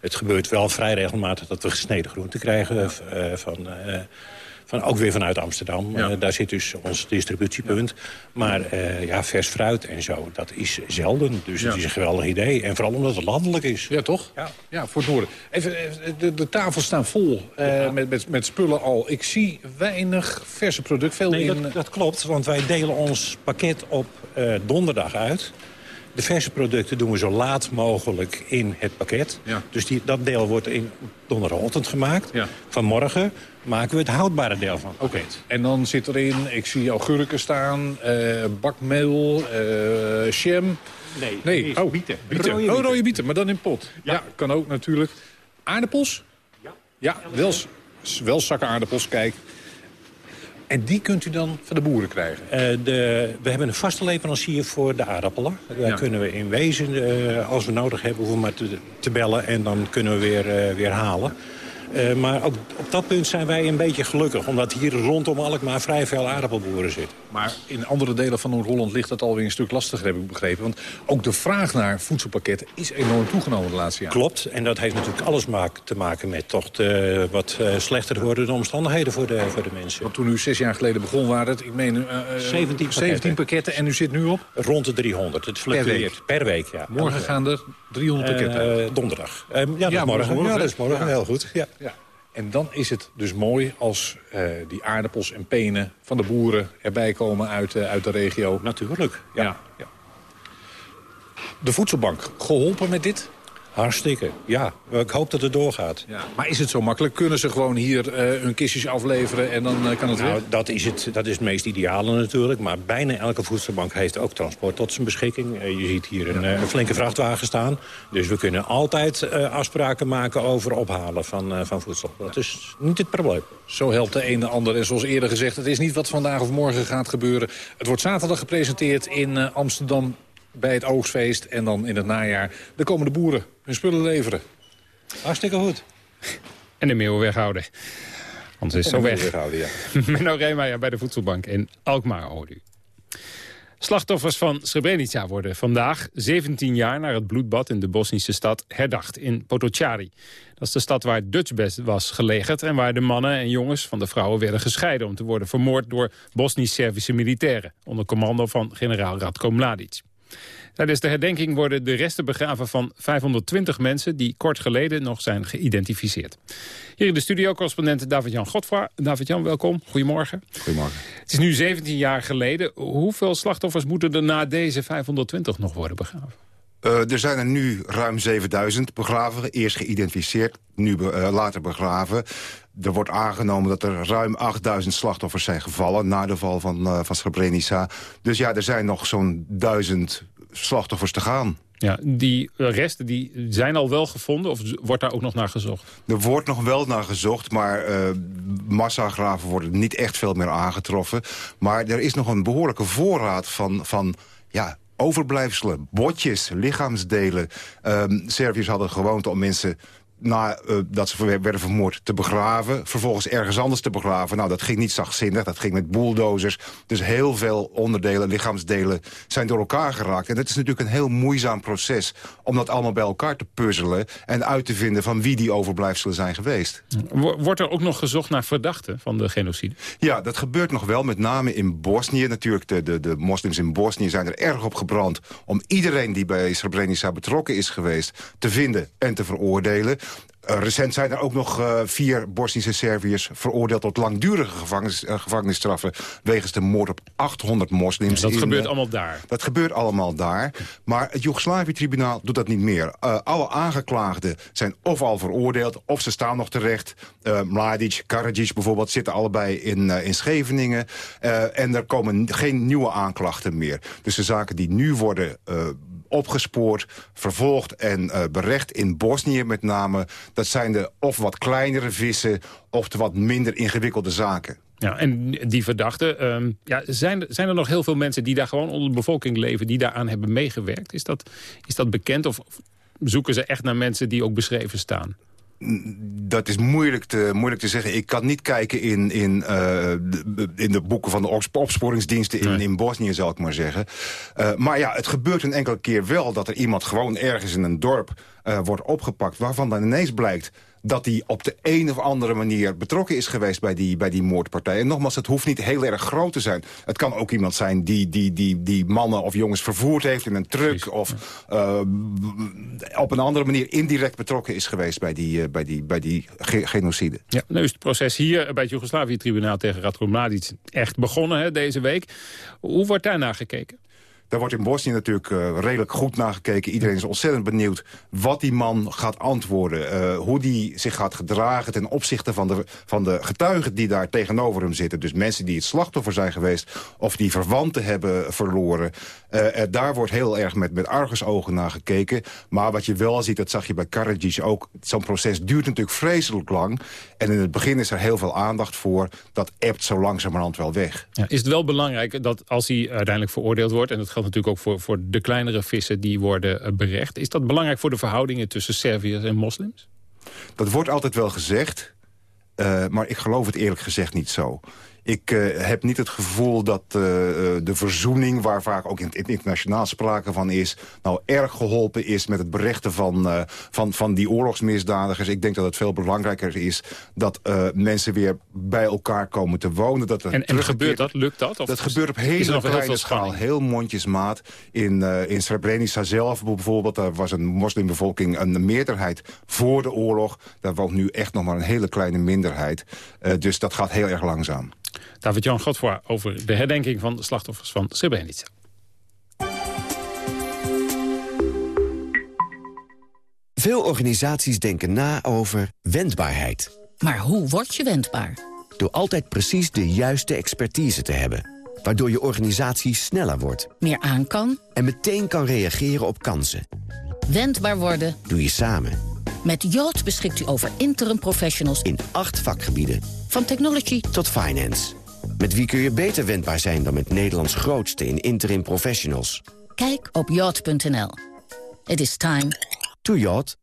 Speaker 20: het gebeurt wel vrij regelmatig dat we gesneden groente krijgen van, van, ook weer vanuit Amsterdam. Ja. Uh, daar zit dus ons distributiepunt. Maar ja, vers fruit en zo, dat is zelden. Dus het is een geweldig idee. En vooral omdat het landelijk is.
Speaker 19: Ja, toch? Ja, ja voor het noorden. Even, de, de tafels staan vol met, met, met spullen al. Ik zie weinig verse product. Veel
Speaker 20: nee,
Speaker 19: in...
Speaker 20: dat, dat klopt, want wij delen ons pakket op donderdag uit. De verse producten doen we zo laat mogelijk in het pakket. Ja. Dus die, dat deel wordt in donderdagochtend gemaakt. Ja. Vanmorgen maken we het houdbare deel van.
Speaker 19: Oké. Okay. En dan zit erin, ik zie augurken staan, uh, bakmeel, uh, jam.
Speaker 20: Nee,
Speaker 19: nee. Oh,
Speaker 20: bieten.
Speaker 19: bieten. Rode oh, rode bieten, maar dan in pot. Ja, ja kan ook natuurlijk. Aardappels?
Speaker 20: Ja.
Speaker 19: Ja, wel, wel zakken aardappels, kijk. En die kunt u dan van de boeren krijgen?
Speaker 20: Uh, de, we hebben een vaste leverancier voor de aardappelen. Daar ja. kunnen we in wezen, uh, als we nodig hebben, hoeven we maar te, te, bellen... en dan kunnen we weer, uh, weer halen. Uh, maar ook op dat punt zijn wij een beetje gelukkig. Omdat hier rondom Alkmaar vrij veel aardappelboeren zitten.
Speaker 19: Maar in andere delen van Noord-Holland ligt dat alweer een stuk lastiger, heb ik begrepen. Want ook de vraag naar voedselpakketten is enorm toegenomen de laatste jaren.
Speaker 20: Klopt. En dat heeft natuurlijk alles maak, te maken met toch de, wat uh, slechter wordende omstandigheden voor de, voor de mensen.
Speaker 19: Want toen u zes jaar geleden begon waren het, ik meen, uh,
Speaker 20: 17, pakketten.
Speaker 19: 17 pakketten. En u zit nu op?
Speaker 20: Rond de 300. Het fluctueert. Per week. Per week ja.
Speaker 19: Morgen gaan er 300 pakketten?
Speaker 20: donderdag. ja, dat ja, is morgen. morgen. Ja, dat is morgen. Ja. Heel goed. Ja. Ja.
Speaker 19: En dan is het dus mooi als uh, die aardappels en penen van de boeren erbij komen uit, uh, uit de regio.
Speaker 20: Natuurlijk, ja. ja. ja.
Speaker 19: De voedselbank, geholpen met dit?
Speaker 20: Hartstikke, ja. Ik hoop dat het doorgaat.
Speaker 19: Ja. Maar is het zo makkelijk? Kunnen ze gewoon hier uh, hun kistjes afleveren en dan uh, kan het
Speaker 20: nou, Dat is het, dat is het meest ideale natuurlijk. Maar bijna elke voedselbank heeft ook transport tot zijn beschikking. Uh, je ziet hier een, een, flinke vrachtwagen staan. Dus we kunnen altijd afspraken maken over ophalen van, van voedsel. Dat is niet het probleem.
Speaker 19: Zo helpt de een de ander. En zoals eerder gezegd, het is niet wat vandaag of morgen gaat gebeuren. Het wordt zaterdag gepresenteerd in Amsterdam bij het oogstfeest. En dan in het najaar de komende boeren hun spullen leveren.
Speaker 20: Hartstikke goed.
Speaker 10: En de meeuwen weghouden. Anders is zo weg.
Speaker 20: Weghouden, ja.
Speaker 10: Menno Reemeijer bij de Voedselbank in Alkmaar hoorde u. Slachtoffers van Srebrenica worden vandaag, 17 jaar na het bloedbad in de Bosnische stad, herdacht in Potocari. Dat is de stad waar Dutchbest was gelegerd en waar de mannen en jongens van de vrouwen werden gescheiden om te worden vermoord door Bosnisch-Servische militairen onder commando van generaal Radko Mladic. Tijdens de herdenking worden de resten begraven van 520 mensen... die kort geleden nog zijn geïdentificeerd. Hier in de studio correspondent David-Jan Godfra. David-Jan, welkom. Goedemorgen.
Speaker 21: Goedemorgen.
Speaker 10: Het is nu 17 jaar geleden. Hoeveel slachtoffers moeten er na deze 520 nog worden begraven?
Speaker 21: Uh, er zijn er nu ruim 7000 begraven. Eerst geïdentificeerd, nu uh, later begraven. Er wordt aangenomen dat er ruim 8000 slachtoffers zijn gevallen... na de val van, uh, van Srebrenica. Dus ja, er zijn nog zo'n duizend slachtoffers te gaan.
Speaker 10: Ja, die resten die zijn al wel gevonden of wordt daar ook nog naar gezocht?
Speaker 21: Er wordt nog wel naar gezocht, maar uh, massagraven worden niet echt veel meer aangetroffen. Maar er is nog een behoorlijke voorraad van, van ja, overblijfselen, botjes, lichaamsdelen. Um, hadden gewoonte om mensen nadat uh, ze werden vermoord te begraven. Vervolgens ergens anders te begraven. Nou, dat ging niet zachtzinnig. Dat ging met bulldozers. Dus heel veel onderdelen, lichaamsdelen zijn door elkaar geraakt. En dat is natuurlijk een heel moeizaam proces... om dat allemaal bij elkaar te puzzelen... en uit te vinden van wie die overblijfselen zijn geweest.
Speaker 10: Wordt er ook nog gezocht naar verdachten van de genocide?
Speaker 21: Ja, dat gebeurt nog wel. Met name in Bosnië. Natuurlijk, de, de, de moslims in Bosnië zijn er erg op gebrand... om iedereen die bij Srebrenica betrokken is geweest... te vinden en te veroordelen. Uh, recent zijn er ook nog uh, vier Bosnische Serviërs veroordeeld tot langdurige gevangenis, uh, gevangenisstraffen wegens de moord op 800 moslims.
Speaker 10: Ja, dat gebeurt allemaal daar?
Speaker 21: Dat gebeurt allemaal daar. Maar het Joegoslavië-tribunaal doet dat niet meer. alle aangeklaagden zijn of al veroordeeld of ze staan nog terecht. Mladic, Karadzic bijvoorbeeld zitten allebei in, in Scheveningen. en er komen geen nieuwe aanklachten meer. Dus de zaken die nu worden opgespoord, vervolgd en uh, berecht in Bosnië met name. Dat zijn de of wat kleinere vissen of de wat minder ingewikkelde zaken.
Speaker 10: Ja, en die verdachten, um, ja, zijn, zijn er nog heel veel mensen die daar gewoon onder de bevolking leven... die daaraan hebben meegewerkt? Is dat, is dat bekend of zoeken ze echt naar mensen die ook beschreven staan?
Speaker 21: Dat is moeilijk te, moeilijk te zeggen. Ik kan niet kijken in, in, uh, in de boeken van de opsporingsdiensten in, in Bosnië, zal ik maar zeggen. Uh, maar ja, het gebeurt een enkele keer wel dat er iemand gewoon ergens in een dorp uh, wordt opgepakt... waarvan dan ineens blijkt dat hij op de een of andere manier betrokken is geweest bij die, bij die moordpartij. En nogmaals, het hoeft niet heel erg groot te zijn. Het kan ook iemand zijn die, die, die, die mannen of jongens vervoerd heeft in een truck... of uh, op een andere manier indirect betrokken is geweest bij die, uh, bij die, bij die ge genocide.
Speaker 10: Ja, nu is het proces hier bij het Joegoslavië-tribunaal tegen Radko Mladic echt begonnen hè, deze week. Hoe wordt daar naar gekeken?
Speaker 21: Daar wordt in Bosnië natuurlijk uh, redelijk goed naar gekeken. Iedereen is ontzettend benieuwd wat die man gaat antwoorden. Uh, hoe die zich gaat gedragen ten opzichte van de, van de getuigen die daar tegenover hem zitten. Dus mensen die het slachtoffer zijn geweest of die verwanten hebben verloren. Uh, daar wordt heel erg met, met argusogen naar gekeken. Maar wat je wel ziet, dat zag je bij Karadzic ook. Zo'n proces duurt natuurlijk vreselijk lang. En in het begin is er heel veel aandacht voor. Dat ebt zo langzamerhand wel weg.
Speaker 10: Ja, is het wel belangrijk dat als hij uiteindelijk veroordeeld wordt... en dat geldt natuurlijk ook voor, voor de kleinere vissen die worden eh, berecht... is dat belangrijk voor de verhoudingen tussen Serviërs en moslims?
Speaker 21: Dat wordt altijd wel gezegd. Uh, maar ik geloof het eerlijk gezegd niet zo. Ik uh, heb niet het gevoel dat uh, de verzoening... waar vaak ook in het internationaal sprake van is... nou erg geholpen is met het berechten van, uh, van, van die oorlogsmisdadigers. Ik denk dat het veel belangrijker is dat mensen weer bij elkaar komen te wonen. Dat
Speaker 10: en, en gebeurt dat? Lukt dat?
Speaker 21: Of dat gebeurt op hele kleine schaal, heel mondjesmaat. In, in Srebrenica zelf bijvoorbeeld, daar was een moslimbevolking een meerderheid voor de oorlog. Daar woont nu echt nog maar een hele kleine minderheid. dus dat gaat heel erg langzaam.
Speaker 10: David-Jan Godfroy over de herdenking van de slachtoffers van Srebrenica.
Speaker 22: Veel organisaties denken na over wendbaarheid.
Speaker 23: Maar hoe word je wendbaar?
Speaker 22: Door altijd precies de juiste expertise te hebben. Waardoor je organisatie sneller wordt.
Speaker 23: Meer aan kan.
Speaker 22: En meteen kan reageren op kansen.
Speaker 23: Wendbaar worden.
Speaker 22: Doe je samen.
Speaker 23: Met Yacht beschikt u over interim professionals.
Speaker 22: In acht vakgebieden.
Speaker 23: Van technology
Speaker 22: tot finance. Met wie kun je beter wendbaar zijn dan met Nederlands grootste in interim professionals.
Speaker 23: Kijk op yacht.nl. It is time
Speaker 22: to yacht.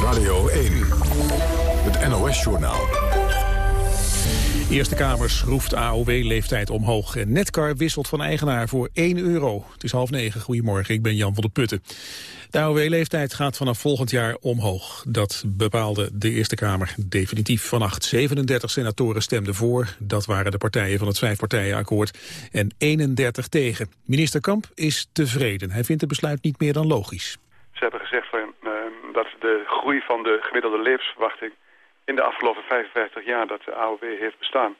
Speaker 1: Radio 1. Het NOS-journaal.
Speaker 2: Eerste Kamer schroeft AOW-leeftijd omhoog. En Netcar wisselt van eigenaar voor 1 euro. Het is half negen. Goedemorgen, ik ben Jan van der Putten. De AOW-leeftijd gaat vanaf volgend jaar omhoog. Dat bepaalde de Eerste Kamer definitief vannacht. 37 senatoren stemden voor. Dat waren de partijen van het vijfpartijenakkoord. En 31 tegen. Minister Kamp is tevreden. Hij vindt het besluit niet meer dan logisch.
Speaker 16: Ze hebben gezegd van, uh, dat de groei van de gemiddelde levensverwachting... in de afgelopen 55 jaar dat de AOW heeft bestaan...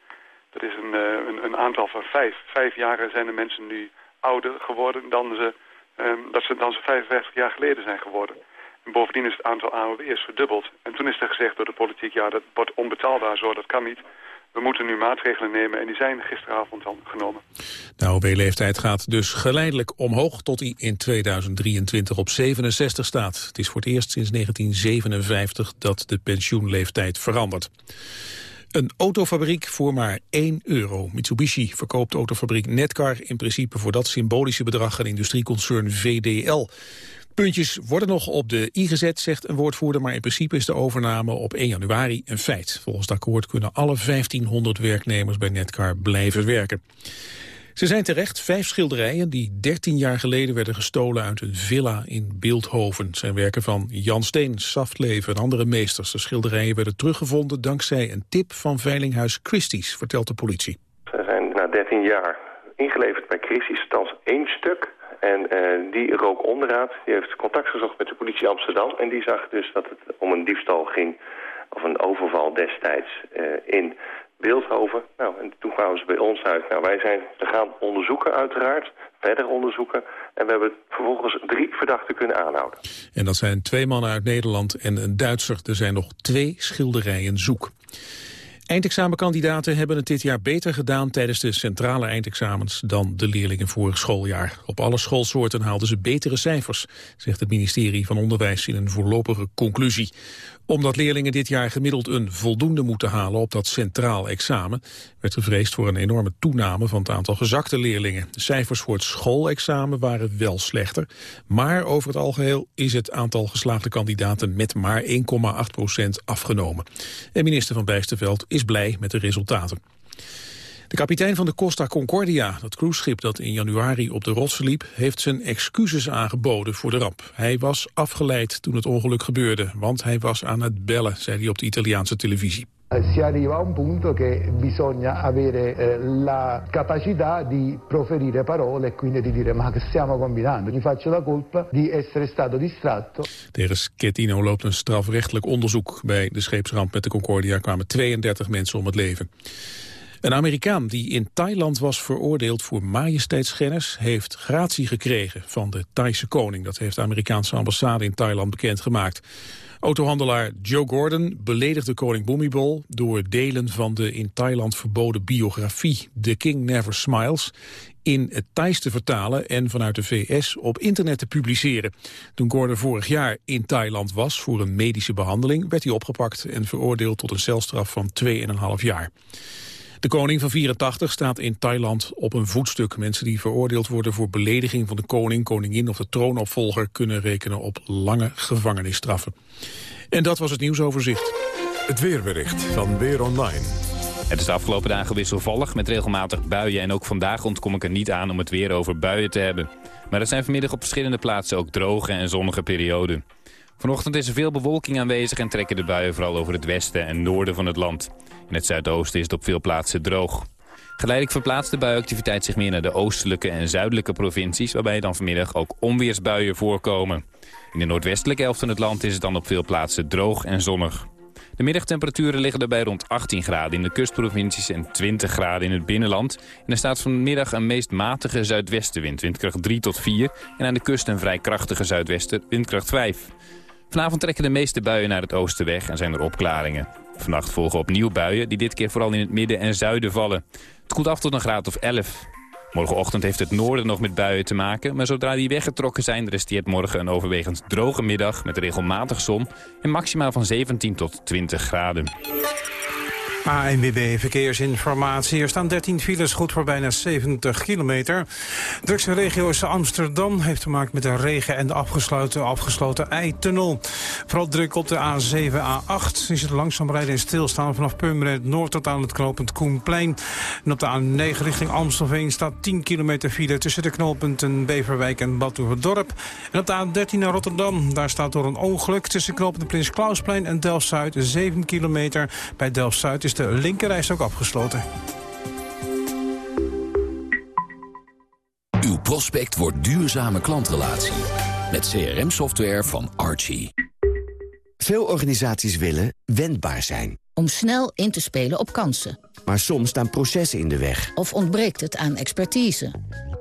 Speaker 16: dat is een, uh, een, een aantal van vijf. Vijf jaren zijn de mensen nu ouder geworden dan ze Um, dat ze dan ze 55 jaar geleden zijn geworden. En bovendien is het aantal AOW'ers verdubbeld. En toen is er gezegd door de politiek, ja, dat wordt onbetaalbaar zo, dat kan niet. We moeten nu maatregelen nemen en die zijn gisteravond dan genomen.
Speaker 2: De AOW-leeftijd gaat dus geleidelijk omhoog tot die in 2023 op 67 staat. Het is voor het eerst sinds 1957 dat de pensioenleeftijd verandert. Een autofabriek voor maar 1 euro. Mitsubishi verkoopt autofabriek Netcar in principe voor dat symbolische bedrag aan industrieconcern VDL. Puntjes worden nog op de i gezet, zegt een woordvoerder, maar in principe is de overname op 1 januari een feit. Volgens het akkoord kunnen alle 1500 werknemers bij Netcar blijven werken. Ze zijn terecht vijf schilderijen die 13 jaar geleden werden gestolen uit een villa in Beeldhoven. zijn werken van Jan Steen, Saftleven en andere meesters. De schilderijen werden teruggevonden dankzij een tip van Veilinghuis Christie's, vertelt de politie.
Speaker 24: Ze zijn na 13 jaar ingeleverd bij Christie's, althans één stuk. En uh, die rook onderraad, die heeft contact gezocht met de politie Amsterdam. En die zag dus dat het om een diefstal ging, of een overval destijds, uh, in Beeldhoven. Nou, en toen kwamen ze bij ons uit. Nou, wij zijn te gaan onderzoeken uiteraard, verder onderzoeken. En we hebben vervolgens drie verdachten kunnen aanhouden.
Speaker 2: En dat zijn twee mannen uit Nederland en een Duitser. Er zijn nog twee schilderijen zoek. Eindexamenkandidaten hebben het dit jaar beter gedaan tijdens de centrale eindexamens dan de leerlingen vorig schooljaar. Op alle schoolsoorten haalden ze betere cijfers, zegt het ministerie van Onderwijs in een voorlopige conclusie omdat leerlingen dit jaar gemiddeld een voldoende moeten halen op dat centraal examen, werd gevreesd voor een enorme toename van het aantal gezakte leerlingen. De cijfers voor het schoolexamen waren wel slechter, maar over het algeheel is het aantal geslaagde kandidaten met maar 1,8 procent afgenomen. En minister Van Bijsterveld is blij met de resultaten. De kapitein van de Costa Concordia, dat cruiseschip dat in januari op de rotsen liep, heeft zijn excuses aangeboden voor de ramp. Hij was afgeleid toen het ongeluk gebeurde, want hij was aan het bellen, zei hij op de Italiaanse televisie.
Speaker 25: Si arriva a un punto che bisogna avere eh, la capacità di proferire parole e quindi di dire ma che stiamo combinando? Gli faccio la colpa di essere stato distratto.
Speaker 2: Tegen Schettino loopt een strafrechtelijk onderzoek. Bij de scheepsramp met de Concordia kwamen 32 mensen om het leven. Een Amerikaan die in Thailand was veroordeeld voor majesteitsschennis... heeft gratie gekregen van de Thaise koning. Dat heeft de Amerikaanse ambassade in Thailand bekendgemaakt. Autohandelaar Joe Gordon beledigde koning Bhumibol... door delen van de in Thailand verboden biografie The King Never Smiles in het Thais te vertalen en vanuit de VS op internet te publiceren. Toen Gordon vorig jaar in Thailand was voor een medische behandeling... werd hij opgepakt en veroordeeld tot een celstraf van 2,5 jaar. De koning van 84 staat in Thailand op een voetstuk. Mensen die veroordeeld worden voor belediging van de koning, koningin of de troonopvolger... kunnen rekenen op lange gevangenisstraffen. En dat was het nieuwsoverzicht.
Speaker 1: Het weerbericht van Weer Online.
Speaker 26: Het is de afgelopen dagen wisselvallig met regelmatig buien... en ook vandaag ontkom ik er niet aan om het weer over buien te hebben. Maar er zijn vanmiddag op verschillende plaatsen ook droge en zonnige perioden. Vanochtend is er veel bewolking aanwezig en trekken de buien vooral over het westen en noorden van het land. In het zuidoosten is het op veel plaatsen droog. Geleidelijk verplaatst de buiactiviteit zich meer naar de oostelijke en zuidelijke provincies... waarbij dan vanmiddag ook onweersbuien voorkomen. In de noordwestelijke helft van het land is het dan op veel plaatsen droog en zonnig. De middagtemperaturen liggen daarbij rond 18 graden in de kustprovincies en 20 graden in het binnenland. En er staat vanmiddag een meest matige zuidwestenwind, windkracht 3 tot 4. En aan de kust een vrij krachtige zuidwesten, windkracht 5. Vanavond trekken de meeste buien naar het oosten weg en zijn er opklaringen. Vannacht volgen opnieuw buien die dit keer vooral in het midden en zuiden vallen. Het koelt af tot een graad of 11. Morgenochtend heeft het noorden nog met buien te maken... maar zodra die weggetrokken zijn resteert morgen een overwegend droge middag... met regelmatig zon en maximaal van 17 tot 20 graden.
Speaker 3: ANWB Verkeersinformatie. Er staan 13 files, goed voor bijna 70 kilometer. Drukste regio is Amsterdam. Heeft te maken met de regen en de afgesloten, afgesloten eitunnel. Vooral druk op de A7, A8. Is het langzaam rijden en stilstaan vanaf Purmerend Noord tot aan het knooppunt Koenplein. En op de A9 richting Amstelveen staat 10 kilometer file... tussen de knooppunten Beverwijk en Badhoevedorp. En op de A13 naar Rotterdam. Daar staat door een ongeluk tussen knooppunt Prins Klausplein en Delft-Zuid... 7 kilometer. Bij Delft-Zuid is de linkerreis ook afgesloten.
Speaker 27: Uw prospect wordt duurzame klantrelatie. Met CRM-software van Archie.
Speaker 24: Veel organisaties willen wendbaar zijn.
Speaker 28: Om snel in te spelen op kansen.
Speaker 24: Maar soms staan processen in de weg.
Speaker 28: Of ontbreekt het aan expertise.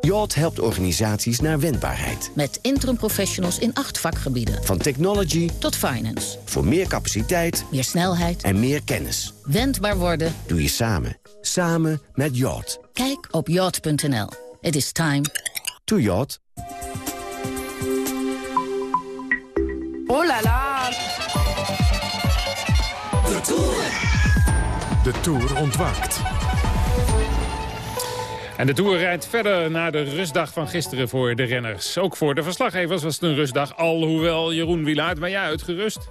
Speaker 24: Yacht helpt organisaties naar wendbaarheid.
Speaker 28: Met interim professionals in acht vakgebieden.
Speaker 24: Van technology
Speaker 28: tot finance.
Speaker 24: Voor meer capaciteit,
Speaker 28: meer snelheid
Speaker 24: en meer kennis.
Speaker 28: Wendbaar worden
Speaker 24: doe je samen. Samen met Yacht.
Speaker 28: Kijk op yacht.nl. It is time
Speaker 24: to yacht.
Speaker 29: Oh la la.
Speaker 1: De Tour. De Tour ontwaakt.
Speaker 10: En de Tour rijdt verder naar de rustdag van gisteren voor de renners. Ook voor de verslaggevers was het een rustdag, alhoewel Jeroen Wielaert, ben jij uitgerust?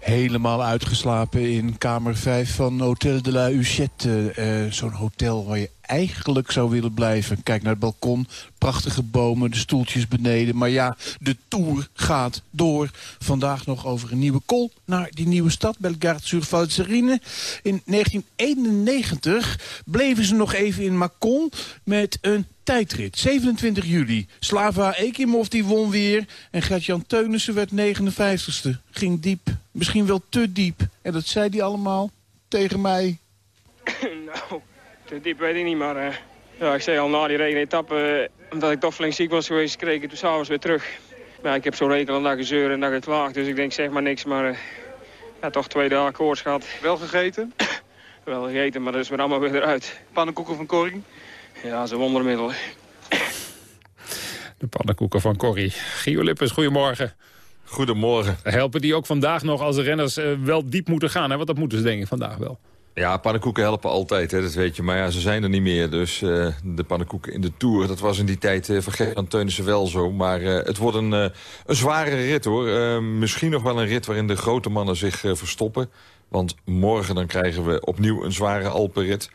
Speaker 30: Helemaal uitgeslapen in kamer 5 van Hotel de la Huchette. Uh, Zo'n hotel waar je eigenlijk zou willen blijven. Kijk naar het balkon, prachtige bomen, de stoeltjes beneden. Maar ja, de tour gaat door. Vandaag nog over een nieuwe kol naar die nieuwe stad, Bellegarde sur Valserine. In 1991 bleven ze nog even in Macon met een tijdrit. 27 juli. Slava Ekimov die won weer. En Gert-Jan Teunissen werd 59ste. Ging diep. Misschien wel te diep. En dat zei hij allemaal tegen mij.
Speaker 31: nou, te diep weet ik niet, maar... Uh, ja, ik zei al na die regenetappe... Uh, omdat ik toch flink ziek was geweest, kreeg ik toen s'avonds weer terug. Maar ik heb zo rekel aan dat gezeur en dat geklaagd. Dus ik denk, zeg maar niks, maar... Uh, ja, toch twee dagen koorts gehad.
Speaker 30: Wel gegeten?
Speaker 31: wel gegeten, maar dat is weer allemaal weer eruit.
Speaker 30: Pannenkoeken van Koring?
Speaker 31: Ja, ze wondermiddel.
Speaker 10: De pannenkoeken van Corrie. Gio Lippens, goedemorgen.
Speaker 32: Goedemorgen.
Speaker 10: Helpen die ook vandaag nog als de renners uh, wel diep moeten gaan? Hè? Want dat moeten ze denk ik vandaag wel.
Speaker 32: Ja, pannenkoeken helpen altijd, hè, dat weet je. Maar ja, ze zijn er niet meer. Dus uh, de pannenkoeken in de Tour, dat was in die tijd uh, vergeet aan Teunissen wel zo. Maar uh, het wordt een, een zware rit, hoor. misschien nog wel een rit waarin de grote mannen zich verstoppen. Want morgen dan krijgen we opnieuw een zware Alpenrit.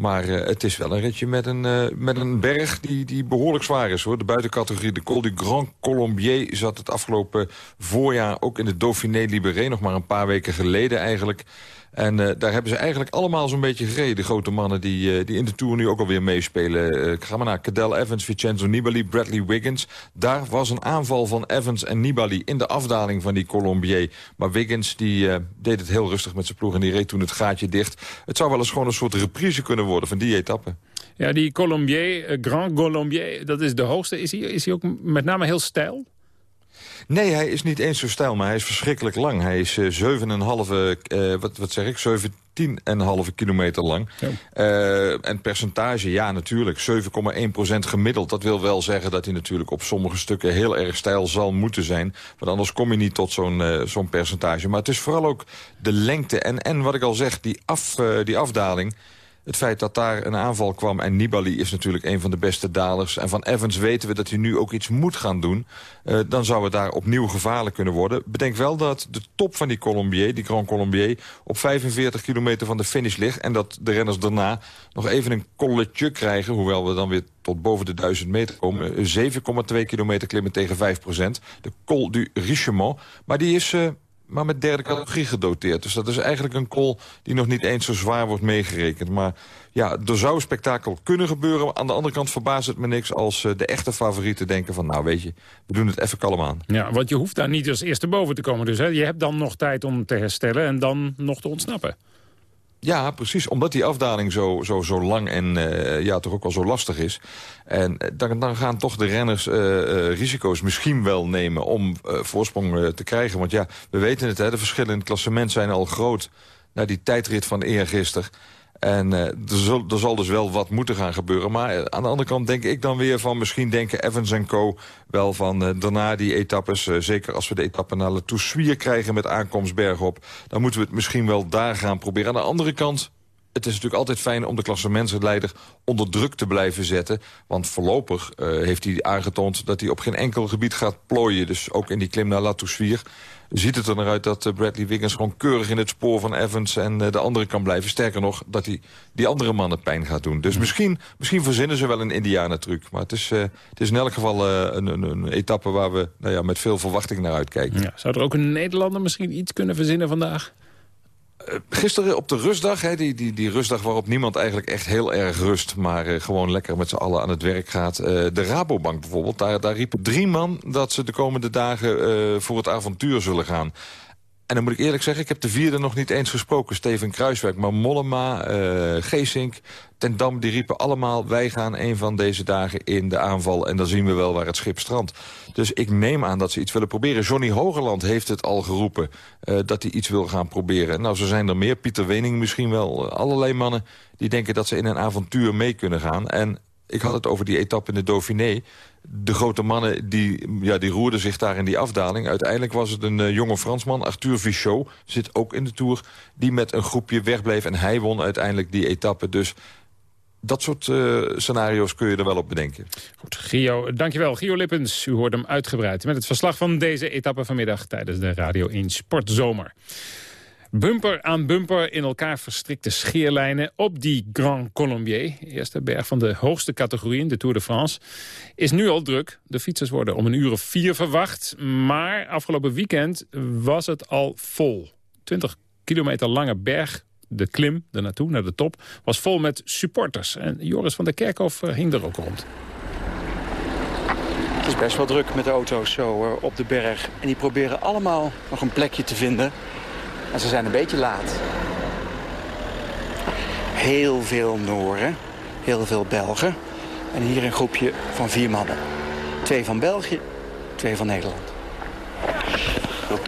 Speaker 32: Maar uh, het is wel een ritje met een, uh, met een berg die, die behoorlijk zwaar is. hoor. De buitencategorie, de Col du Grand Colombier... zat het afgelopen voorjaar ook in de Dauphiné Libéré... nog maar een paar weken geleden eigenlijk... En uh, daar hebben ze eigenlijk allemaal zo'n beetje gereden. De grote mannen die, uh, die in de Tour nu ook alweer meespelen. Uh, ga maar naar Cadel Evans, Vincenzo Nibali, Bradley Wiggins. Daar was een aanval van Evans en Nibali in de afdaling van die Colombier. Maar Wiggins die, deed het heel rustig met zijn ploeg en die reed toen het gaatje dicht. Het zou wel eens gewoon een soort reprise kunnen worden van die etappe.
Speaker 10: Ja, die Colombier, Grand Colombier, dat is de hoogste. Is hij, is hij ook met name heel stijl?
Speaker 32: Nee, hij is niet eens zo stijl, maar hij is verschrikkelijk lang. Hij is uh, 7,5, uh, wat, wat zeg ik, 17,5 kilometer lang. Ja. Uh, en percentage, ja natuurlijk, 7,1% gemiddeld. Dat wil wel zeggen dat hij natuurlijk op sommige stukken heel erg stijl zal moeten zijn. Want anders kom je niet tot zo'n uh, zo'n percentage. Maar het is vooral ook de lengte. En, en wat ik al zeg, die, af, uh, die afdaling... Het feit dat daar een aanval kwam en Nibali is natuurlijk een van de beste dalers. En van Evans weten we dat hij nu ook iets moet gaan doen. Uh, dan zou het daar opnieuw gevaarlijk kunnen worden. Bedenk wel dat de top van die Colombier, die Grand Colombier... op 45 kilometer van de finish ligt. En dat de renners daarna nog even een colletje krijgen. Hoewel we dan weer tot boven de 1000 meter komen. 7,2 kilometer klimmen tegen 5 procent. De Col du Richemont. Maar die is... Uh, maar met derde categorie gedoteerd. Dus dat is eigenlijk een call die nog niet eens zo zwaar wordt meegerekend. Maar ja, er zou spektakel kunnen gebeuren. Aan de andere kant verbaast het me niks als de echte favorieten denken van... nou weet je, we doen het even kalm aan.
Speaker 10: Ja, want je hoeft daar niet als eerste boven te komen. Dus hè. je hebt dan nog tijd om te herstellen en dan nog te ontsnappen.
Speaker 32: Ja, precies. Omdat die afdaling zo, zo, zo lang en uh, ja, toch ook wel zo lastig is. En dan, dan gaan toch de renners uh, risico's misschien wel nemen om voorsprong te krijgen. Want ja, we weten het, hè, de verschillen in het klassement zijn al groot... naar die tijdrit van eergisteren. En uh, er, zal, er, zal, dus wel wat moeten gaan gebeuren. Maar uh, aan de andere kant denk ik dan weer van... misschien denken Evans en Co. wel van uh, daarna die etappes... zeker als we de etappe naar Le Toussuire krijgen met aankomst bergop... dan moeten we het misschien wel daar gaan proberen. Aan de andere kant het is natuurlijk altijd fijn om de klassementsleider onder druk te blijven zetten. Want voorlopig heeft hij aangetoond dat hij op geen enkel gebied gaat plooien. Dus ook in die klim naar La Toussuire ziet het er naar uit dat Bradley Wiggins gewoon keurig in het spoor van Evans en uh, de andere kan blijven. Sterker nog, dat hij die andere mannen pijn gaat doen. Dus misschien, misschien verzinnen ze wel een indianentruc. Maar het is, uh, het is in elk geval een, een, een, etappe waar we nou ja, met veel verwachting naar uitkijken.
Speaker 10: Ja, zou er ook een Nederlander misschien iets kunnen verzinnen vandaag?
Speaker 32: Uh, gisteren op de rustdag, hè, die, die, die rustdag waarop niemand eigenlijk echt heel erg rust... maar uh, gewoon lekker met z'n allen aan het werk gaat. Uh, de Rabobank bijvoorbeeld, daar, daar riepen drie man... dat ze de komende dagen voor het avontuur zullen gaan. En dan moet ik eerlijk zeggen, ik heb de vierde nog niet eens gesproken. Steven Kruiswijk, maar Mollema, uh, Geesink, Ten Dam, die riepen allemaal... wij gaan een van deze dagen in de aanval en dan zien we wel waar het schip strandt. Dus ik neem aan dat ze iets willen proberen. Johnny Hogerland heeft het al geroepen uh, dat hij iets wil gaan proberen. Nou, zo zijn er meer. Pieter Wening misschien wel. allerlei mannen die denken dat ze in een avontuur mee kunnen gaan. En ik had het over die etappe in de Dauphiné. De grote mannen die, ja, die roerden zich daar in die afdaling. Uiteindelijk was het een uh, jonge Fransman, Arthur Vichot, zit ook in de Tour... die met een groepje wegbleef en hij won uiteindelijk die etappe. Dus dat soort uh, scenario's kun je er wel op bedenken.
Speaker 10: Goed, Gio, dankjewel. Gio Lippens, u hoort hem uitgebreid... met het verslag van deze etappe vanmiddag tijdens de Radio 1 Sportzomer. Bumper aan bumper in elkaar verstrikte scheerlijnen op die Grand Colombier. Eerste berg van de hoogste categorie in de Tour de France. Is nu al druk. De fietsers worden om een uur of vier verwacht. Maar afgelopen weekend was het al vol. 20 kilometer lange berg de klim, naartoe, naar de top, was vol met supporters. En Joris van der Kerkhof hing er ook rond.
Speaker 33: Het is best wel druk met de auto's zo op de berg. En die proberen allemaal nog een plekje te vinden. En ze zijn een beetje laat. Heel veel Nooren, heel veel Belgen. En hier een groepje van vier mannen. Twee van België, twee van Nederland.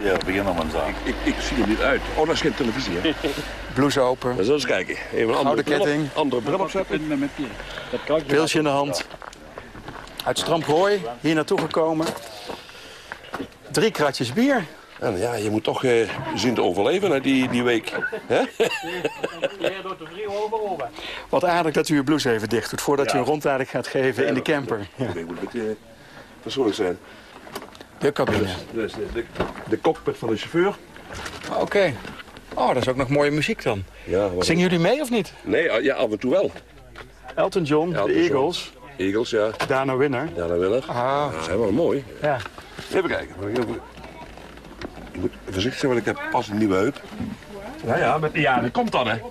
Speaker 34: Ja, begin dan maar aan. Ik, ik, zie er niet uit. Oh, dat is geen televisie, hè?
Speaker 33: Blouse open.
Speaker 34: Zullen eens kijken. Even een andere
Speaker 33: ketting.
Speaker 34: Andere bril opzetten.
Speaker 33: Pilsje in de hand. Uit Stramprooi, hier naartoe gekomen. Drie kratjes bier.
Speaker 34: En ja, je moet toch uh, zien te overleven na die, die week. Hè?
Speaker 33: Wat aardig dat u uw blouse even dicht doet... voordat ja. u een rondleiding gaat geven ja, in de camper.
Speaker 34: Ja. Ik moet een beetje persoonlijk zijn.
Speaker 33: De cabine.
Speaker 34: Dus, de, de, de, cockpit van de chauffeur.
Speaker 33: Oké. Okay. Oh, dat is ook nog mooie muziek dan.
Speaker 34: Ja,
Speaker 33: Zingen jullie mee of niet?
Speaker 34: Nee, ja, af en toe wel.
Speaker 33: Elton John, Elton de Eagles.
Speaker 34: John. Eagles, ja.
Speaker 33: Dana Winner.
Speaker 34: Dana Winner.
Speaker 33: Ah.
Speaker 34: Dat zijn wel mooi.
Speaker 33: Ja.
Speaker 34: Even kijken. Ik moet voorzichtig zijn, want ik heb pas een nieuwe heup. Ja, ja, met, ja dat komt dan, hè.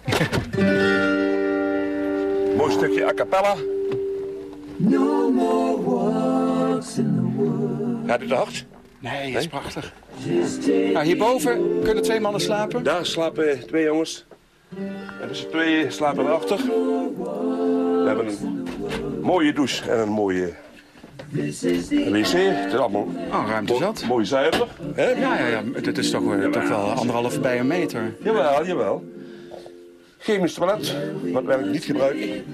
Speaker 34: Mooi stukje a cappella. No more walks in the woods. Gaat u te hard?
Speaker 33: Nee, dat is prachtig. Nou, hierboven kunnen twee mannen slapen.
Speaker 34: Daar slapen twee jongens. En dus twee slapen erachter. We hebben een mooie douche en een mooie wc, het is allemaal
Speaker 33: oh, ruimte zat.
Speaker 34: mooi zuiver. Hè?
Speaker 33: Ja, ja, ja, het is toch, uh, toch wel anderhalf bij een meter.
Speaker 34: Jawel, jawel. Chemisch toilet, wat wij niet gebruiken.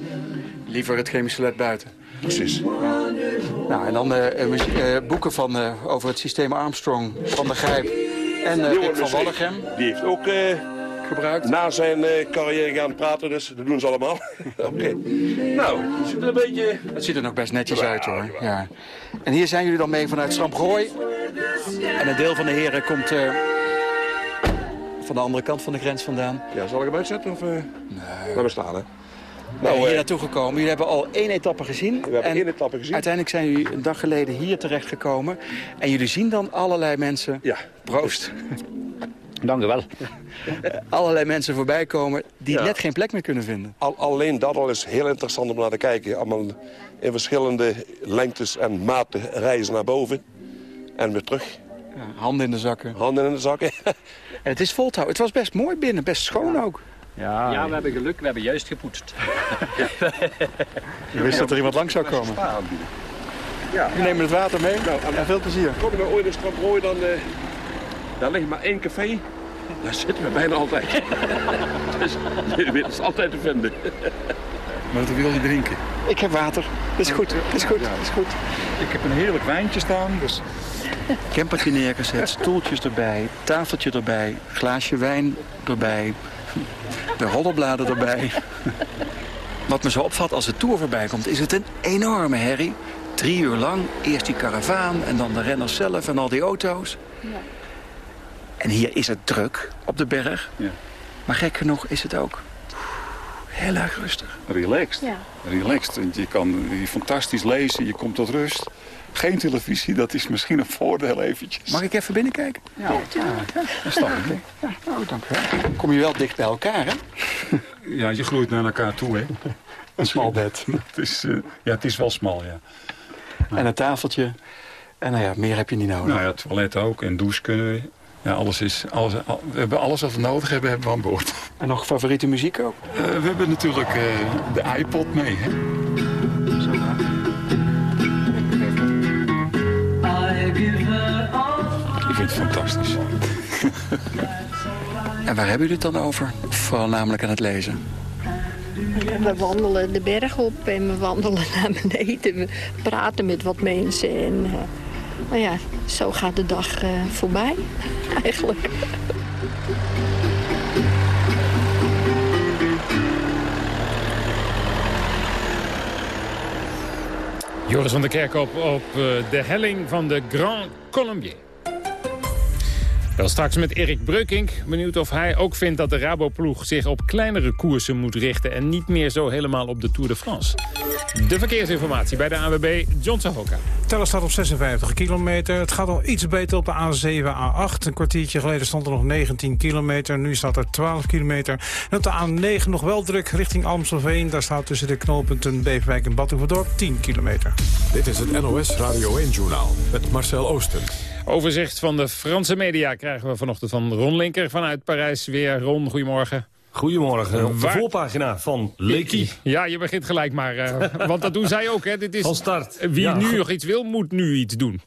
Speaker 33: Liever het chemisch toilet buiten.
Speaker 34: Precies.
Speaker 33: Nou, en dan uh, uh, boeken van, over het systeem Armstrong van de Grijp en uh, Rick van Wallegem.
Speaker 34: Die heeft ook
Speaker 33: gebruikt.
Speaker 34: Na zijn uh, carrière gaan praten, dus dat doen ze allemaal. Oké. Okay. Nou, het ziet er een beetje...
Speaker 33: Het ziet er nog best netjes uit hoor. Ja. En hier zijn jullie dan mee vanuit Stramprooi. En een deel van de heren komt uh, van de andere kant van de grens vandaan.
Speaker 34: Ja, zal ik hem uitzetten of uh, nee. laten we staan hè?
Speaker 33: Nou, hier naartoe gekomen. Jullie hebben al één etappe gezien.
Speaker 34: We hebben
Speaker 33: en
Speaker 34: één etappe gezien.
Speaker 33: Uiteindelijk zijn jullie een dag geleden hier terechtgekomen. En jullie zien dan allerlei mensen.
Speaker 34: Ja.
Speaker 33: Proost. Dank u wel. Allerlei mensen voorbij komen die
Speaker 34: Ja.
Speaker 33: net geen plek meer kunnen vinden.
Speaker 34: Al, alleen dat al is heel interessant om naar te kijken. Allemaal in verschillende lengtes en maten reizen naar boven. En weer terug.
Speaker 33: Ja, handen in de zakken.
Speaker 34: Handen in de zakken.
Speaker 33: En het is vol te houden. Het was best mooi binnen, best schoon ook.
Speaker 35: Ja, ja, we hebben geluk. We hebben juist gepoetst.
Speaker 33: Je wist dat er iemand langs zou komen.
Speaker 34: Ja.
Speaker 33: We nemen het water mee.
Speaker 34: Nou,
Speaker 33: en veel plezier.
Speaker 34: Kom je nou ooit in Strandrooi, dan... eh daar ligt maar één café. Daar zitten we bijna altijd. dus het is altijd te vinden.
Speaker 33: Maar wat wil je drinken? Ik heb water. Dat is goed. Dat is goed. Dat is goed.
Speaker 36: Ik heb een heerlijk wijntje staan, dus
Speaker 33: Campertje neergezet, stoeltjes erbij, tafeltje erbij, glaasje wijn erbij, de roddelbladen erbij. Wat me zo opvalt als de tour voorbij komt, is het een enorme herrie. Drie uur lang, eerst die karavaan en dan de renners zelf en al die auto's. En hier is het druk op de berg. Maar gek genoeg is het ook heel erg rustig.
Speaker 36: relaxed.
Speaker 33: Ja.
Speaker 36: Relaxed. Want je kan hier fantastisch lezen, je komt tot rust. Geen televisie, dat is misschien een voordeel eventjes.
Speaker 33: Mag ik even binnenkijken?
Speaker 36: Ja, ja, dat snap ik.
Speaker 33: Ja, nou, dank u wel. Kom je wel dicht bij elkaar, hè?
Speaker 36: Ja, je groeit naar elkaar toe, hè.
Speaker 33: Een smal bed.
Speaker 36: Het is, eh, ja, het is wel smal, ja.
Speaker 33: En een tafeltje. En nou ja, meer heb je niet nodig.
Speaker 36: Nou ja, toilet ook en douche kunnen we. Ja, alles is, alles, al- we hebben alles wat we nodig hebben, hebben we aan boord.
Speaker 33: En nog favoriete muziek ook?
Speaker 36: Eh, we hebben natuurlijk eh, de iPod mee, hè. Ik vind het fantastisch.
Speaker 33: En waar hebben jullie het dan over? Vooral namelijk aan het lezen.
Speaker 37: We wandelen de berg op en we wandelen naar beneden. We praten met wat mensen. En, eh, nou ja, zo gaat de dag eh, voorbij, eigenlijk.
Speaker 10: Joris van der Kerkhoop op eh, de helling van de Grand Colombier. Wel straks met Erik Breukink. Benieuwd of hij ook vindt dat de Raboploeg zich op kleinere koersen moet richten... en niet meer zo helemaal op de Tour de France. De verkeersinformatie bij de AWB, John Sahoka.
Speaker 3: Teller staat op 56 kilometer. Het gaat al iets beter op de A7, A8. Een kwartiertje geleden stond er nog 19 kilometer. Nu staat er 12 kilometer. En op de A9 nog wel druk richting Amstelveen. Daar staat tussen de knooppunten Beverwijk en Batuverdorp 10 kilometer.
Speaker 1: Dit is het NOS Radio 1-journaal met Marcel Oosten.
Speaker 10: Overzicht van de Franse media krijgen we vanochtend van Ron Linker vanuit Parijs weer. Ron, goedemorgen.
Speaker 38: Goedemorgen. Op de
Speaker 10: Waar-
Speaker 38: voorpagina van Lecky.
Speaker 10: Ja, je begint gelijk maar. eh, want dat doen zij ook, hè? Dit is,
Speaker 38: Van start.
Speaker 10: Wie
Speaker 38: Ja,
Speaker 10: nu nog iets wil, moet nu iets doen.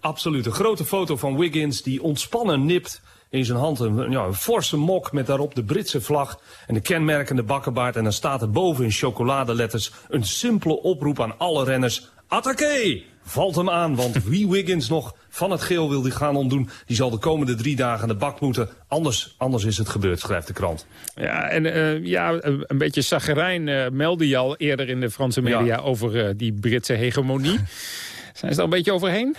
Speaker 38: Absoluut. Een grote foto van Wiggins die ontspannen nipt. In zijn hand een, ja, een forse mok met daarop de Britse vlag en de kenmerkende bakkenbaard. En dan staat er boven in chocoladeletters een simpele oproep aan alle renners. Attaqué! Valt hem aan, want wie Wiggins nog van het geel wil die gaan ontdoen... die zal de komende drie dagen aan de bak moeten. Anders, anders is het gebeurd, schrijft de krant.
Speaker 10: Ja, en eh, ja, een beetje zagerijn eh, meldde je al eerder in de Franse media over eh, die Britse hegemonie. Zijn ze er een beetje overheen?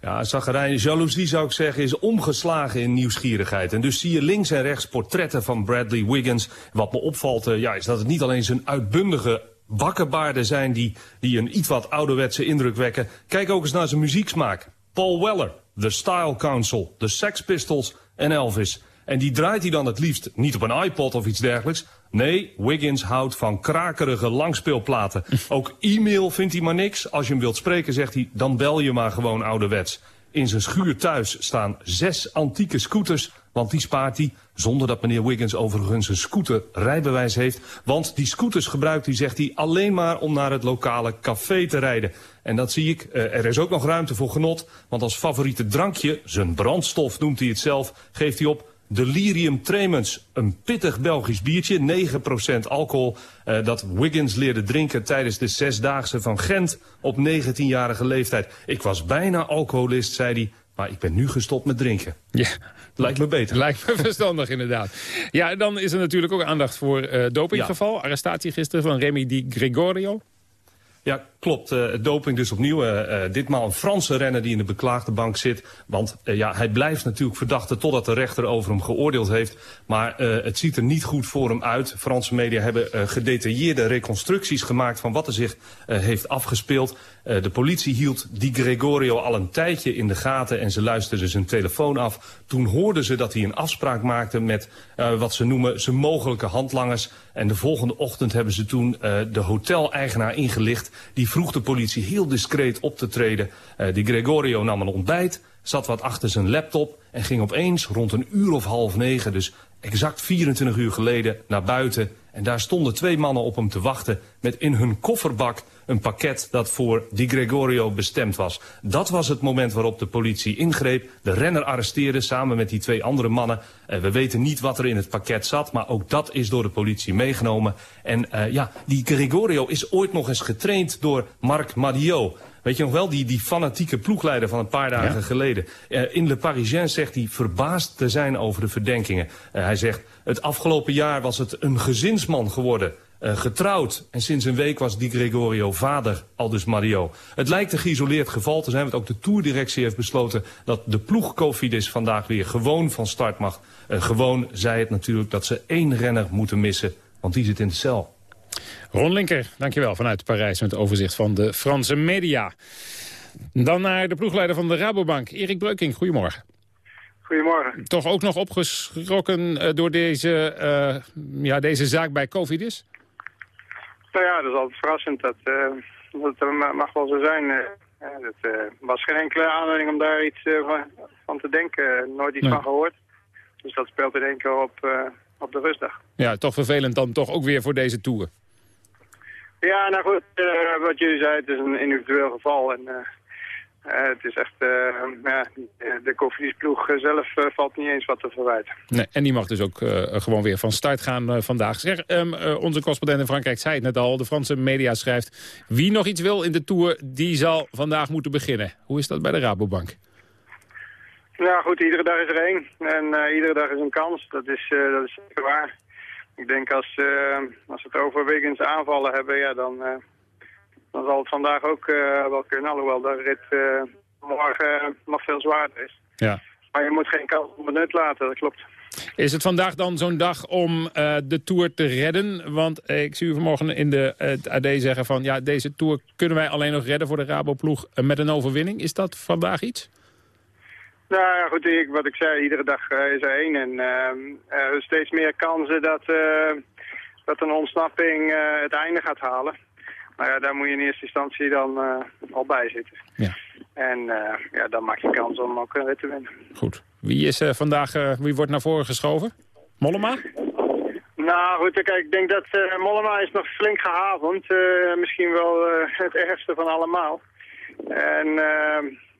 Speaker 38: Ja, zagerijn, jaloezie zou ik zeggen, is omgeslagen in nieuwsgierigheid. En dus zie je links en rechts portretten van Bradley Wiggins. Wat me opvalt, ja, is dat het niet alleen zijn uitbundige bakkenbaarden zijn... Die, die een iets wat ouderwetse indruk wekken. Kijk ook eens naar zijn muzieksmaak. Paul Weller, The Style Council, The Sex Pistols en Elvis. En die draait hij dan het liefst niet op een iPod of iets dergelijks. Nee, Wiggins houdt van krakerige langspeelplaten. Ook e-mail vindt hij maar niks. Als je hem wilt spreken, zegt hij, dan bel je maar gewoon ouderwets. In zijn schuur thuis staan zes antieke scooters, want die spaart hij... zonder dat meneer Wiggins overigens een scooterrijbewijs heeft. Want die scooters gebruikt hij, zegt hij, alleen maar om naar het lokale café te rijden. En dat zie ik. Eh, er is ook nog ruimte voor genot, want als favoriete drankje... zijn brandstof noemt hij het zelf, geeft hij op... Delirium Tremens, een pittig Belgisch biertje, 9% alcohol... eh, dat Wiggins leerde drinken tijdens de Zesdaagse van Gent op 19-jarige leeftijd. Ik was bijna alcoholist, zei hij, maar ik ben nu gestopt met drinken.
Speaker 10: Ja.
Speaker 38: Lijkt me beter.
Speaker 10: Lijkt me verstandig, inderdaad. Ja, en dan is er natuurlijk ook aandacht voor eh dopinggeval. Arrestatie gisteren van Remy Di Gregorio.
Speaker 38: Ja, klopt uh, doping dus opnieuw. Uh, ditmaal een Franse renner die in de beklaagde bank zit. Want ja, hij blijft natuurlijk verdachte totdat de rechter over hem geoordeeld heeft. Maar het ziet er niet goed voor hem uit. Franse media hebben gedetailleerde reconstructies gemaakt van wat er zich heeft afgespeeld. de politie hield Di Gregorio al een tijdje in de gaten en ze luisterden zijn telefoon af. Toen hoorden ze dat hij een afspraak maakte met wat ze noemen zijn mogelijke handlangers. En de volgende ochtend hebben ze toen de hoteleigenaar ingelicht. Die vroeg de politie heel discreet op te treden. Uh, die Gregorio nam een ontbijt, zat wat achter zijn laptop... en ging opeens rond een uur of half negen, dus exact 24 uur geleden, naar buiten... En daar stonden twee mannen op hem te wachten met in hun kofferbak een pakket dat voor Di Gregorio bestemd was. Dat was het moment waarop de politie ingreep, de renner arresteerde samen met die twee andere mannen. Uh, we weten niet wat er in het pakket zat, maar ook dat is door de politie meegenomen. En uh, ja, die Gregorio is ooit nog eens getraind door Marc Madio. Weet je nog wel, die, die fanatieke ploegleider van een paar dagen geleden. Uh, in Le Parisien zegt hij verbaasd te zijn over de verdenkingen. Hij zegt, het afgelopen jaar was het een gezinsman geworden. Uh, getrouwd. En sinds een week was Di Gregorio vader, aldus Mario. Het lijkt een geïsoleerd geval te zijn, want ook de toerdirectie heeft besloten dat de ploeg Cofidis vandaag weer gewoon van start mag. Uh, gewoon zei het natuurlijk dat ze één renner moeten missen, want die zit in de cel.
Speaker 10: Ron Linker, dankjewel vanuit Parijs met het overzicht van de Franse media. Dan naar de ploegleider van de Rabobank, Erik Breuking. Goedemorgen.
Speaker 39: Goedemorgen.
Speaker 10: Toch ook nog opgeschrokken uh, door deze, uh, ja, deze zaak bij Covidis?
Speaker 39: Nou ja, dat is altijd verrassend. Dat, uh, dat mag wel zo zijn. het was geen enkele aanleiding om daar iets van, van, te denken. Nooit iets nee. van gehoord. Dus dat speelt in één keer op, op de rustdag.
Speaker 10: Ja, toch vervelend dan toch ook weer voor deze Tour.
Speaker 39: Ja, nou goed, uh, wat jullie zei, het is een individueel geval. En uh, uh, het is echt, ja, de koffiesploeg zelf valt niet eens wat te verwijten.
Speaker 10: Nee, en die mag dus ook gewoon weer van start gaan vandaag. Zeg, um, onze correspondent in Frankrijk zei het net al, de Franse media schrijft... wie nog iets wil in de Tour, die zal vandaag moeten beginnen. Hoe is dat bij de Rabobank?
Speaker 39: Ja goed, iedere dag is er één. En iedere dag is een kans, dat is, dat is zeker waar. Ik denk als, als we het over Wiggins aanvallen hebben, ja, dan, dan zal het vandaag ook uh, wel kunnen. Alhoewel de rit morgen nog veel zwaarder is.
Speaker 10: Ja.
Speaker 39: Maar je moet geen kans benut laten, dat klopt.
Speaker 10: Is het vandaag dan zo'n dag om de Tour te redden? Want ik zie u vanmorgen in de, het AD zeggen van... ja, deze Tour kunnen wij alleen nog redden voor de Raboploeg met een overwinning. Is dat vandaag iets?
Speaker 39: Nou ja, goed, ik, wat ik zei, iedere dag is er één. En uh, er steeds meer kansen dat, dat een ontsnapping het einde gaat halen. Maar ja, daar moet je in eerste instantie dan al bij zitten.
Speaker 10: Ja.
Speaker 39: En ja, dan maak je kans om ook een rit te winnen.
Speaker 10: Goed. Wie is vandaag, wie wordt naar voren geschoven? Mollema?
Speaker 39: Nou goed, kijk, ik denk dat Mollema is nog flink gehavend. misschien wel het ergste van allemaal. En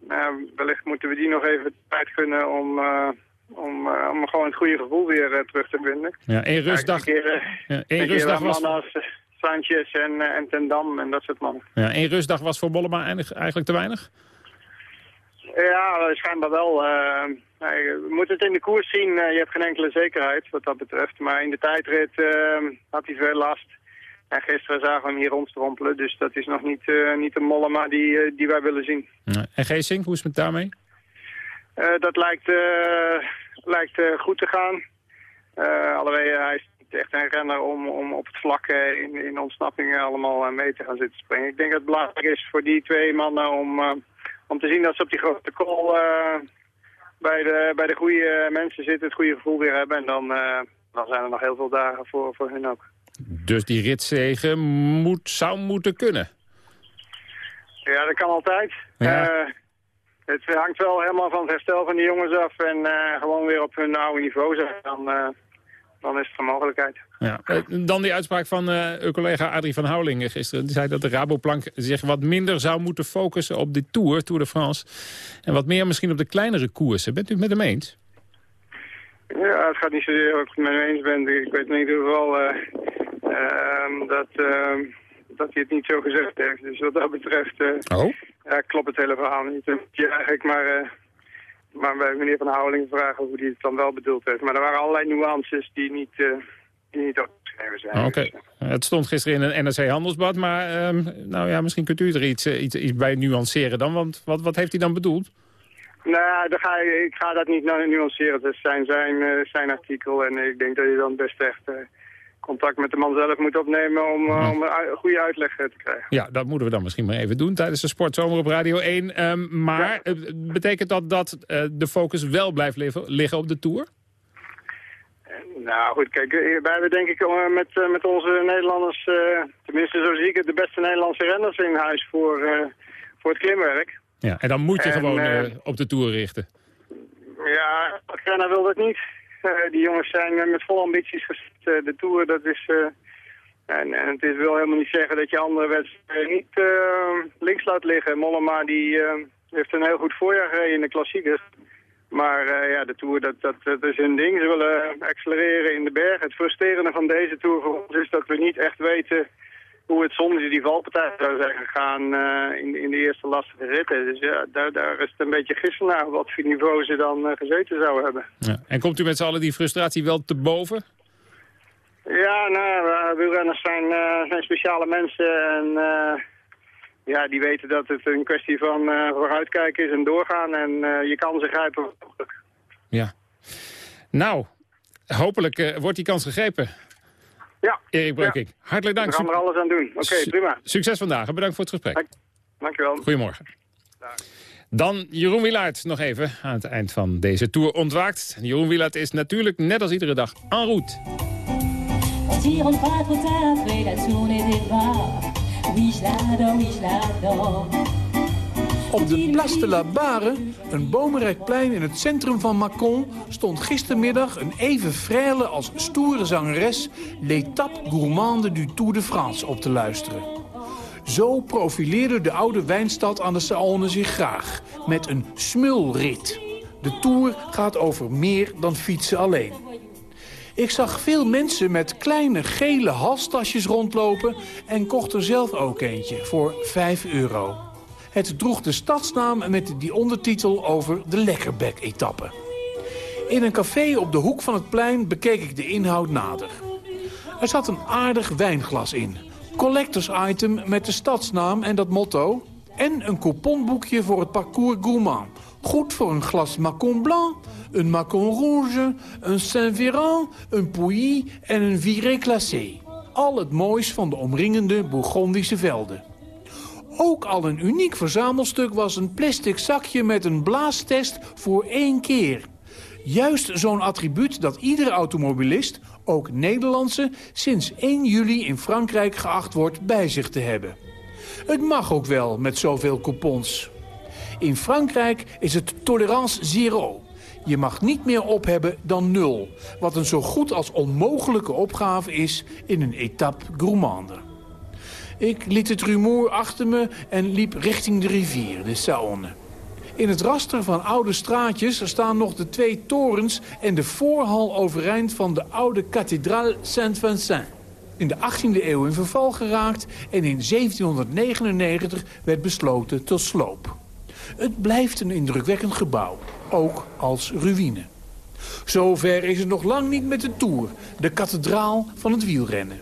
Speaker 39: nou, wellicht moeten we die nog even tijd gunnen om, uh, om, uh, om gewoon het goede gevoel weer uh, terug te vinden.
Speaker 10: Ja, één rustdag,
Speaker 39: een keer,
Speaker 10: ja, rustdag was...
Speaker 39: als Sanchez en, en Ten Dam en dat soort mannen.
Speaker 10: Ja, één rustdag was voor Bollema eigenlijk te weinig?
Speaker 39: Ja, schijnbaar wel. we moeten het in de koers zien. je hebt geen enkele zekerheid wat dat betreft. Maar in de tijdrit had hij veel last. En gisteren zagen we hem hier rondstrompelen, dus dat is nog niet, uh, niet de Mollema die, uh, die wij willen zien.
Speaker 10: En Geesink, hoe is het daarmee?
Speaker 39: Uh, dat lijkt, lijkt goed te gaan. alhoewel hij is echt een renner om, om op het vlak in, in ontsnappingen allemaal mee te gaan zitten springen. Ik denk dat het belangrijk is voor die twee mannen om, om te zien dat ze op die grote call bij, de, bij de goede mensen zitten, het goede gevoel weer hebben. En dan, dan zijn er nog heel veel dagen voor, voor hun ook.
Speaker 10: Dus die ritzegen moet, zou moeten kunnen?
Speaker 39: Ja, dat kan altijd.
Speaker 10: Ja.
Speaker 39: Uh, het hangt wel helemaal van het herstel van die jongens af en uh, gewoon weer op hun oude niveau zijn. Dan, uh, dan is het een mogelijkheid.
Speaker 10: Ja. dan die uitspraak van uw collega Adrie van Houwling gisteren. Die zei dat de Raboplank zich wat minder zou moeten focussen op de Tour, Tour de France. En wat meer misschien op de kleinere koersen. Bent u het met hem eens?
Speaker 39: Ja, het gaat niet zozeer of ik het met hem eens ben. Ik weet in ieder geval uh, dat, uh, dat hij het niet zo gezegd heeft. Dus wat dat betreft uh,
Speaker 10: oh?
Speaker 39: ja, klopt het hele verhaal niet. Ja, eigenlijk maar, uh, maar bij meneer Van Houweling vragen hoe hij het dan wel bedoeld heeft. Maar er waren allerlei nuances die niet, die niet opgeschreven zijn.
Speaker 10: Oké, Het stond gisteren in een NRC Handelsblad, maar ehm, nou ja, misschien kunt u er iets, eh, iets, iets bij nuanceren dan. Want wat, wat heeft hij dan bedoeld?
Speaker 39: Nou, dan ga ik, ik ga dat niet nu- nuanceren. Het is zijn, zijn, eh, zijn artikel en ik denk dat je dan best echt contact met de man zelf moet opnemen om, eh, om een goede uitleg eh, te krijgen.
Speaker 10: Ja, dat moeten we dan misschien maar even doen tijdens de Sportzomer op Radio 1. Ehm, maar eh, betekent dat dat de focus wel blijft liggen, op de Tour?
Speaker 39: Nou goed, kijk, wij hebben denk ik met, met onze Nederlanders, tenminste zo zie ik het, de beste Nederlandse renners in huis voor, voor het klimwerk.
Speaker 10: Ja, en dan moet je
Speaker 39: En,
Speaker 10: gewoon op de Tour richten.
Speaker 39: Ja, renner wil dat niet. Eh, die jongens zijn eh, met volle ambities gezet. Eh, de Tour, dat is... en, en het is, wil helemaal niet zeggen dat je andere wedstrijden niet links laat liggen. Mollema die heeft een heel goed voorjaar gereden in de klassiekers. Maar ja, de Tour, dat, dat, dat is hun ding. Ze willen accelereren in de berg. Het frustrerende van deze Tour voor ons is dat we niet echt weten hoe het zonder die valpartij zou zijn gegaan eh, in, in de eerste lastige ritten. Dus ja, daar, daar is het een beetje gissen naar wat voor niveau ze dan eh, gezeten zouden hebben.
Speaker 10: Ja. En komt u met z'n allen die frustratie wel te boven?
Speaker 39: Ja, nou, eh, wielrenners zijn, zijn speciale mensen en ja, die weten dat het een kwestie van vooruitkijken is en doorgaan en je kansen grijpen.
Speaker 10: Ja. Nou, hopelijk wordt die kans gegrepen.
Speaker 39: Ja.
Speaker 10: Erik Breukink, hartelijk dank.
Speaker 39: We gaan er alles aan doen. Oké, prima.
Speaker 10: Succes vandaag en bedankt voor het gesprek.
Speaker 39: Dankjewel.
Speaker 10: Goedemorgen. Dan Jeroen Wielaert nog even aan het eind van deze tour ontwaakt. Jeroen Wielaert is natuurlijk net als iedere dag en route.
Speaker 40: On s'y rentre trop tard après la tournée des bars. Oui, je l'adore, oui, je l'adore.
Speaker 41: Op de Place de la Barre, een bomenrijk plein in het centrum van Mâcon... stond gistermiddag een even frêle als stoere zangeres... l'étape gourmande du Tour de France op te luisteren. Zo profileerde de oude wijnstad aan de Saône zich graag, met een smulrit. De Tour gaat over meer dan fietsen alleen. Ik zag veel mensen met kleine gele halstasjes rondlopen... en kocht er zelf ook eentje voor 5 euro. Het droeg de stadsnaam met die ondertitel over de Lekkerbek-etappe. In een café op de hoek van het plein bekeek ik de inhoud nader. Er zat een aardig wijnglas in. Collectors item met de stadsnaam en dat motto. En een couponboekje voor het parcours gourmand. Goed voor een glas Macon Blanc, een Macon Rouge, een Saint-Véran, een Pouilly en een Viré Classé. Al het moois van de omringende Bourgondische velden. Ook al een uniek verzamelstuk was een plastic zakje met een blaastest voor één keer. Juist zo'n attribuut dat iedere automobilist, ook Nederlandse, sinds 1 juli in Frankrijk geacht wordt bij zich te hebben. Het mag ook wel met zoveel coupons. In Frankrijk is het tolérance zero. Je mag niet meer op hebben dan nul. Wat een zo goed als onmogelijke opgave is in een etappe gourmande. Ik liet het rumoer achter me en liep richting de rivier, de Saône. In het raster van oude straatjes staan nog de twee torens... en de voorhal overeind van de oude kathedraal Saint-Vincent. In de 18e eeuw in verval geraakt en in 1799 werd besloten tot sloop. Het blijft een indrukwekkend gebouw, ook als ruïne. Zover is het nog lang niet met de Tour, de kathedraal van het wielrennen.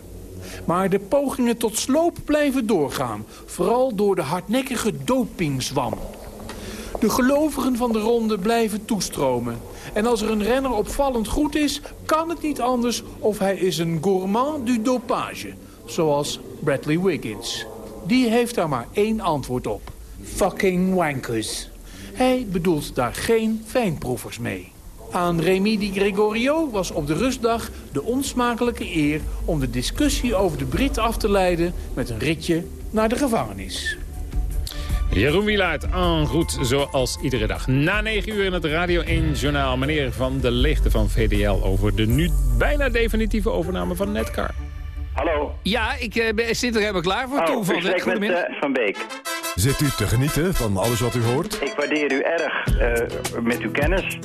Speaker 41: Maar de pogingen tot sloop blijven doorgaan, vooral door de hardnekkige dopingzwam. De gelovigen van de ronde blijven toestromen. En als er een renner opvallend goed is, kan het niet anders of hij is een gourmand du dopage. Zoals Bradley Wiggins. Die heeft daar maar één antwoord op. Fucking wankers. Hij bedoelt daar geen fijnproevers mee. Aan Remy Di Gregorio was op de rustdag de onsmakelijke eer... om de discussie over de Brit af te leiden met een ritje naar de gevangenis.
Speaker 10: Jeroen Wielaert en route zoals iedere dag. Na 9 uur in het Radio 1 Journaal. Meneer Van de Leegte van VDL over de nu bijna definitieve overname van Netcar.
Speaker 42: Hallo.
Speaker 43: Ja, ik eh, ben- zit er helemaal klaar voor.
Speaker 42: Oh,
Speaker 43: Toon van
Speaker 42: ik
Speaker 43: Dek.
Speaker 42: spreek met
Speaker 43: Goedemiddag.
Speaker 42: eh, Van Beek.
Speaker 1: Zit u te genieten van alles wat u hoort?
Speaker 42: Ik waardeer u erg eh, met uw kennis.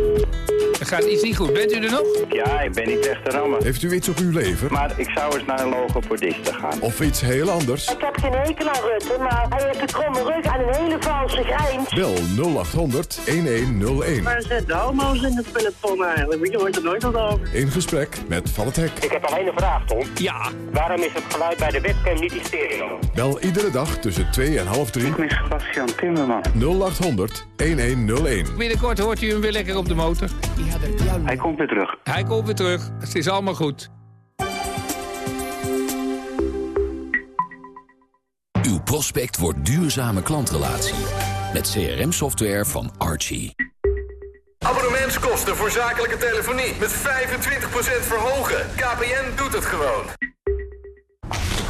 Speaker 13: you Er gaat iets niet goed. Bent u er nog?
Speaker 44: Ja, ik ben niet echt te rammen.
Speaker 1: Heeft u iets op uw lever?
Speaker 44: Maar ik zou eens naar een logopediste gaan.
Speaker 1: Of iets heel anders?
Speaker 45: Ik heb geen hekel aan Rutte, maar hij heeft een kromme rug en een hele valse grijns.
Speaker 1: Bel 0800 1101.
Speaker 45: Waar zit de homo's in het peloton eigenlijk? Je hoort er nooit wat over.
Speaker 1: In gesprek met Van het Hek.
Speaker 44: Ik heb alleen een vraag, Tom.
Speaker 13: Ja.
Speaker 44: Waarom is het geluid bij de webcam niet in stereo?
Speaker 1: Bel iedere dag tussen 2 en half 3.
Speaker 44: Ik ben Sebastian Timmerman.
Speaker 1: 0800 1101.
Speaker 13: Binnenkort hoort u hem weer lekker op de motor.
Speaker 44: Hij komt weer terug.
Speaker 13: Hij komt weer terug. Het is allemaal goed.
Speaker 8: Uw prospect wordt duurzame klantrelatie. Met CRM-software van Archie.
Speaker 42: Abonnementskosten voor zakelijke telefonie met 25% verhogen. KPN doet het gewoon.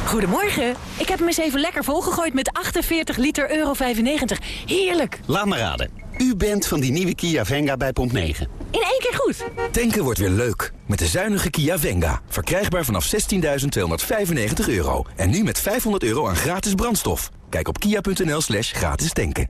Speaker 37: Goedemorgen. Ik heb hem eens even lekker volgegooid met 48 liter euro 95. Heerlijk.
Speaker 24: Laat maar raden. U bent van die nieuwe Kia Venga bij Pomp 9.
Speaker 37: In één keer goed.
Speaker 46: Tanken wordt weer leuk. Met de zuinige Kia Venga. Verkrijgbaar vanaf 16.295 euro. En nu met 500 euro aan gratis brandstof. Kijk op kia.nl slash gratis tanken.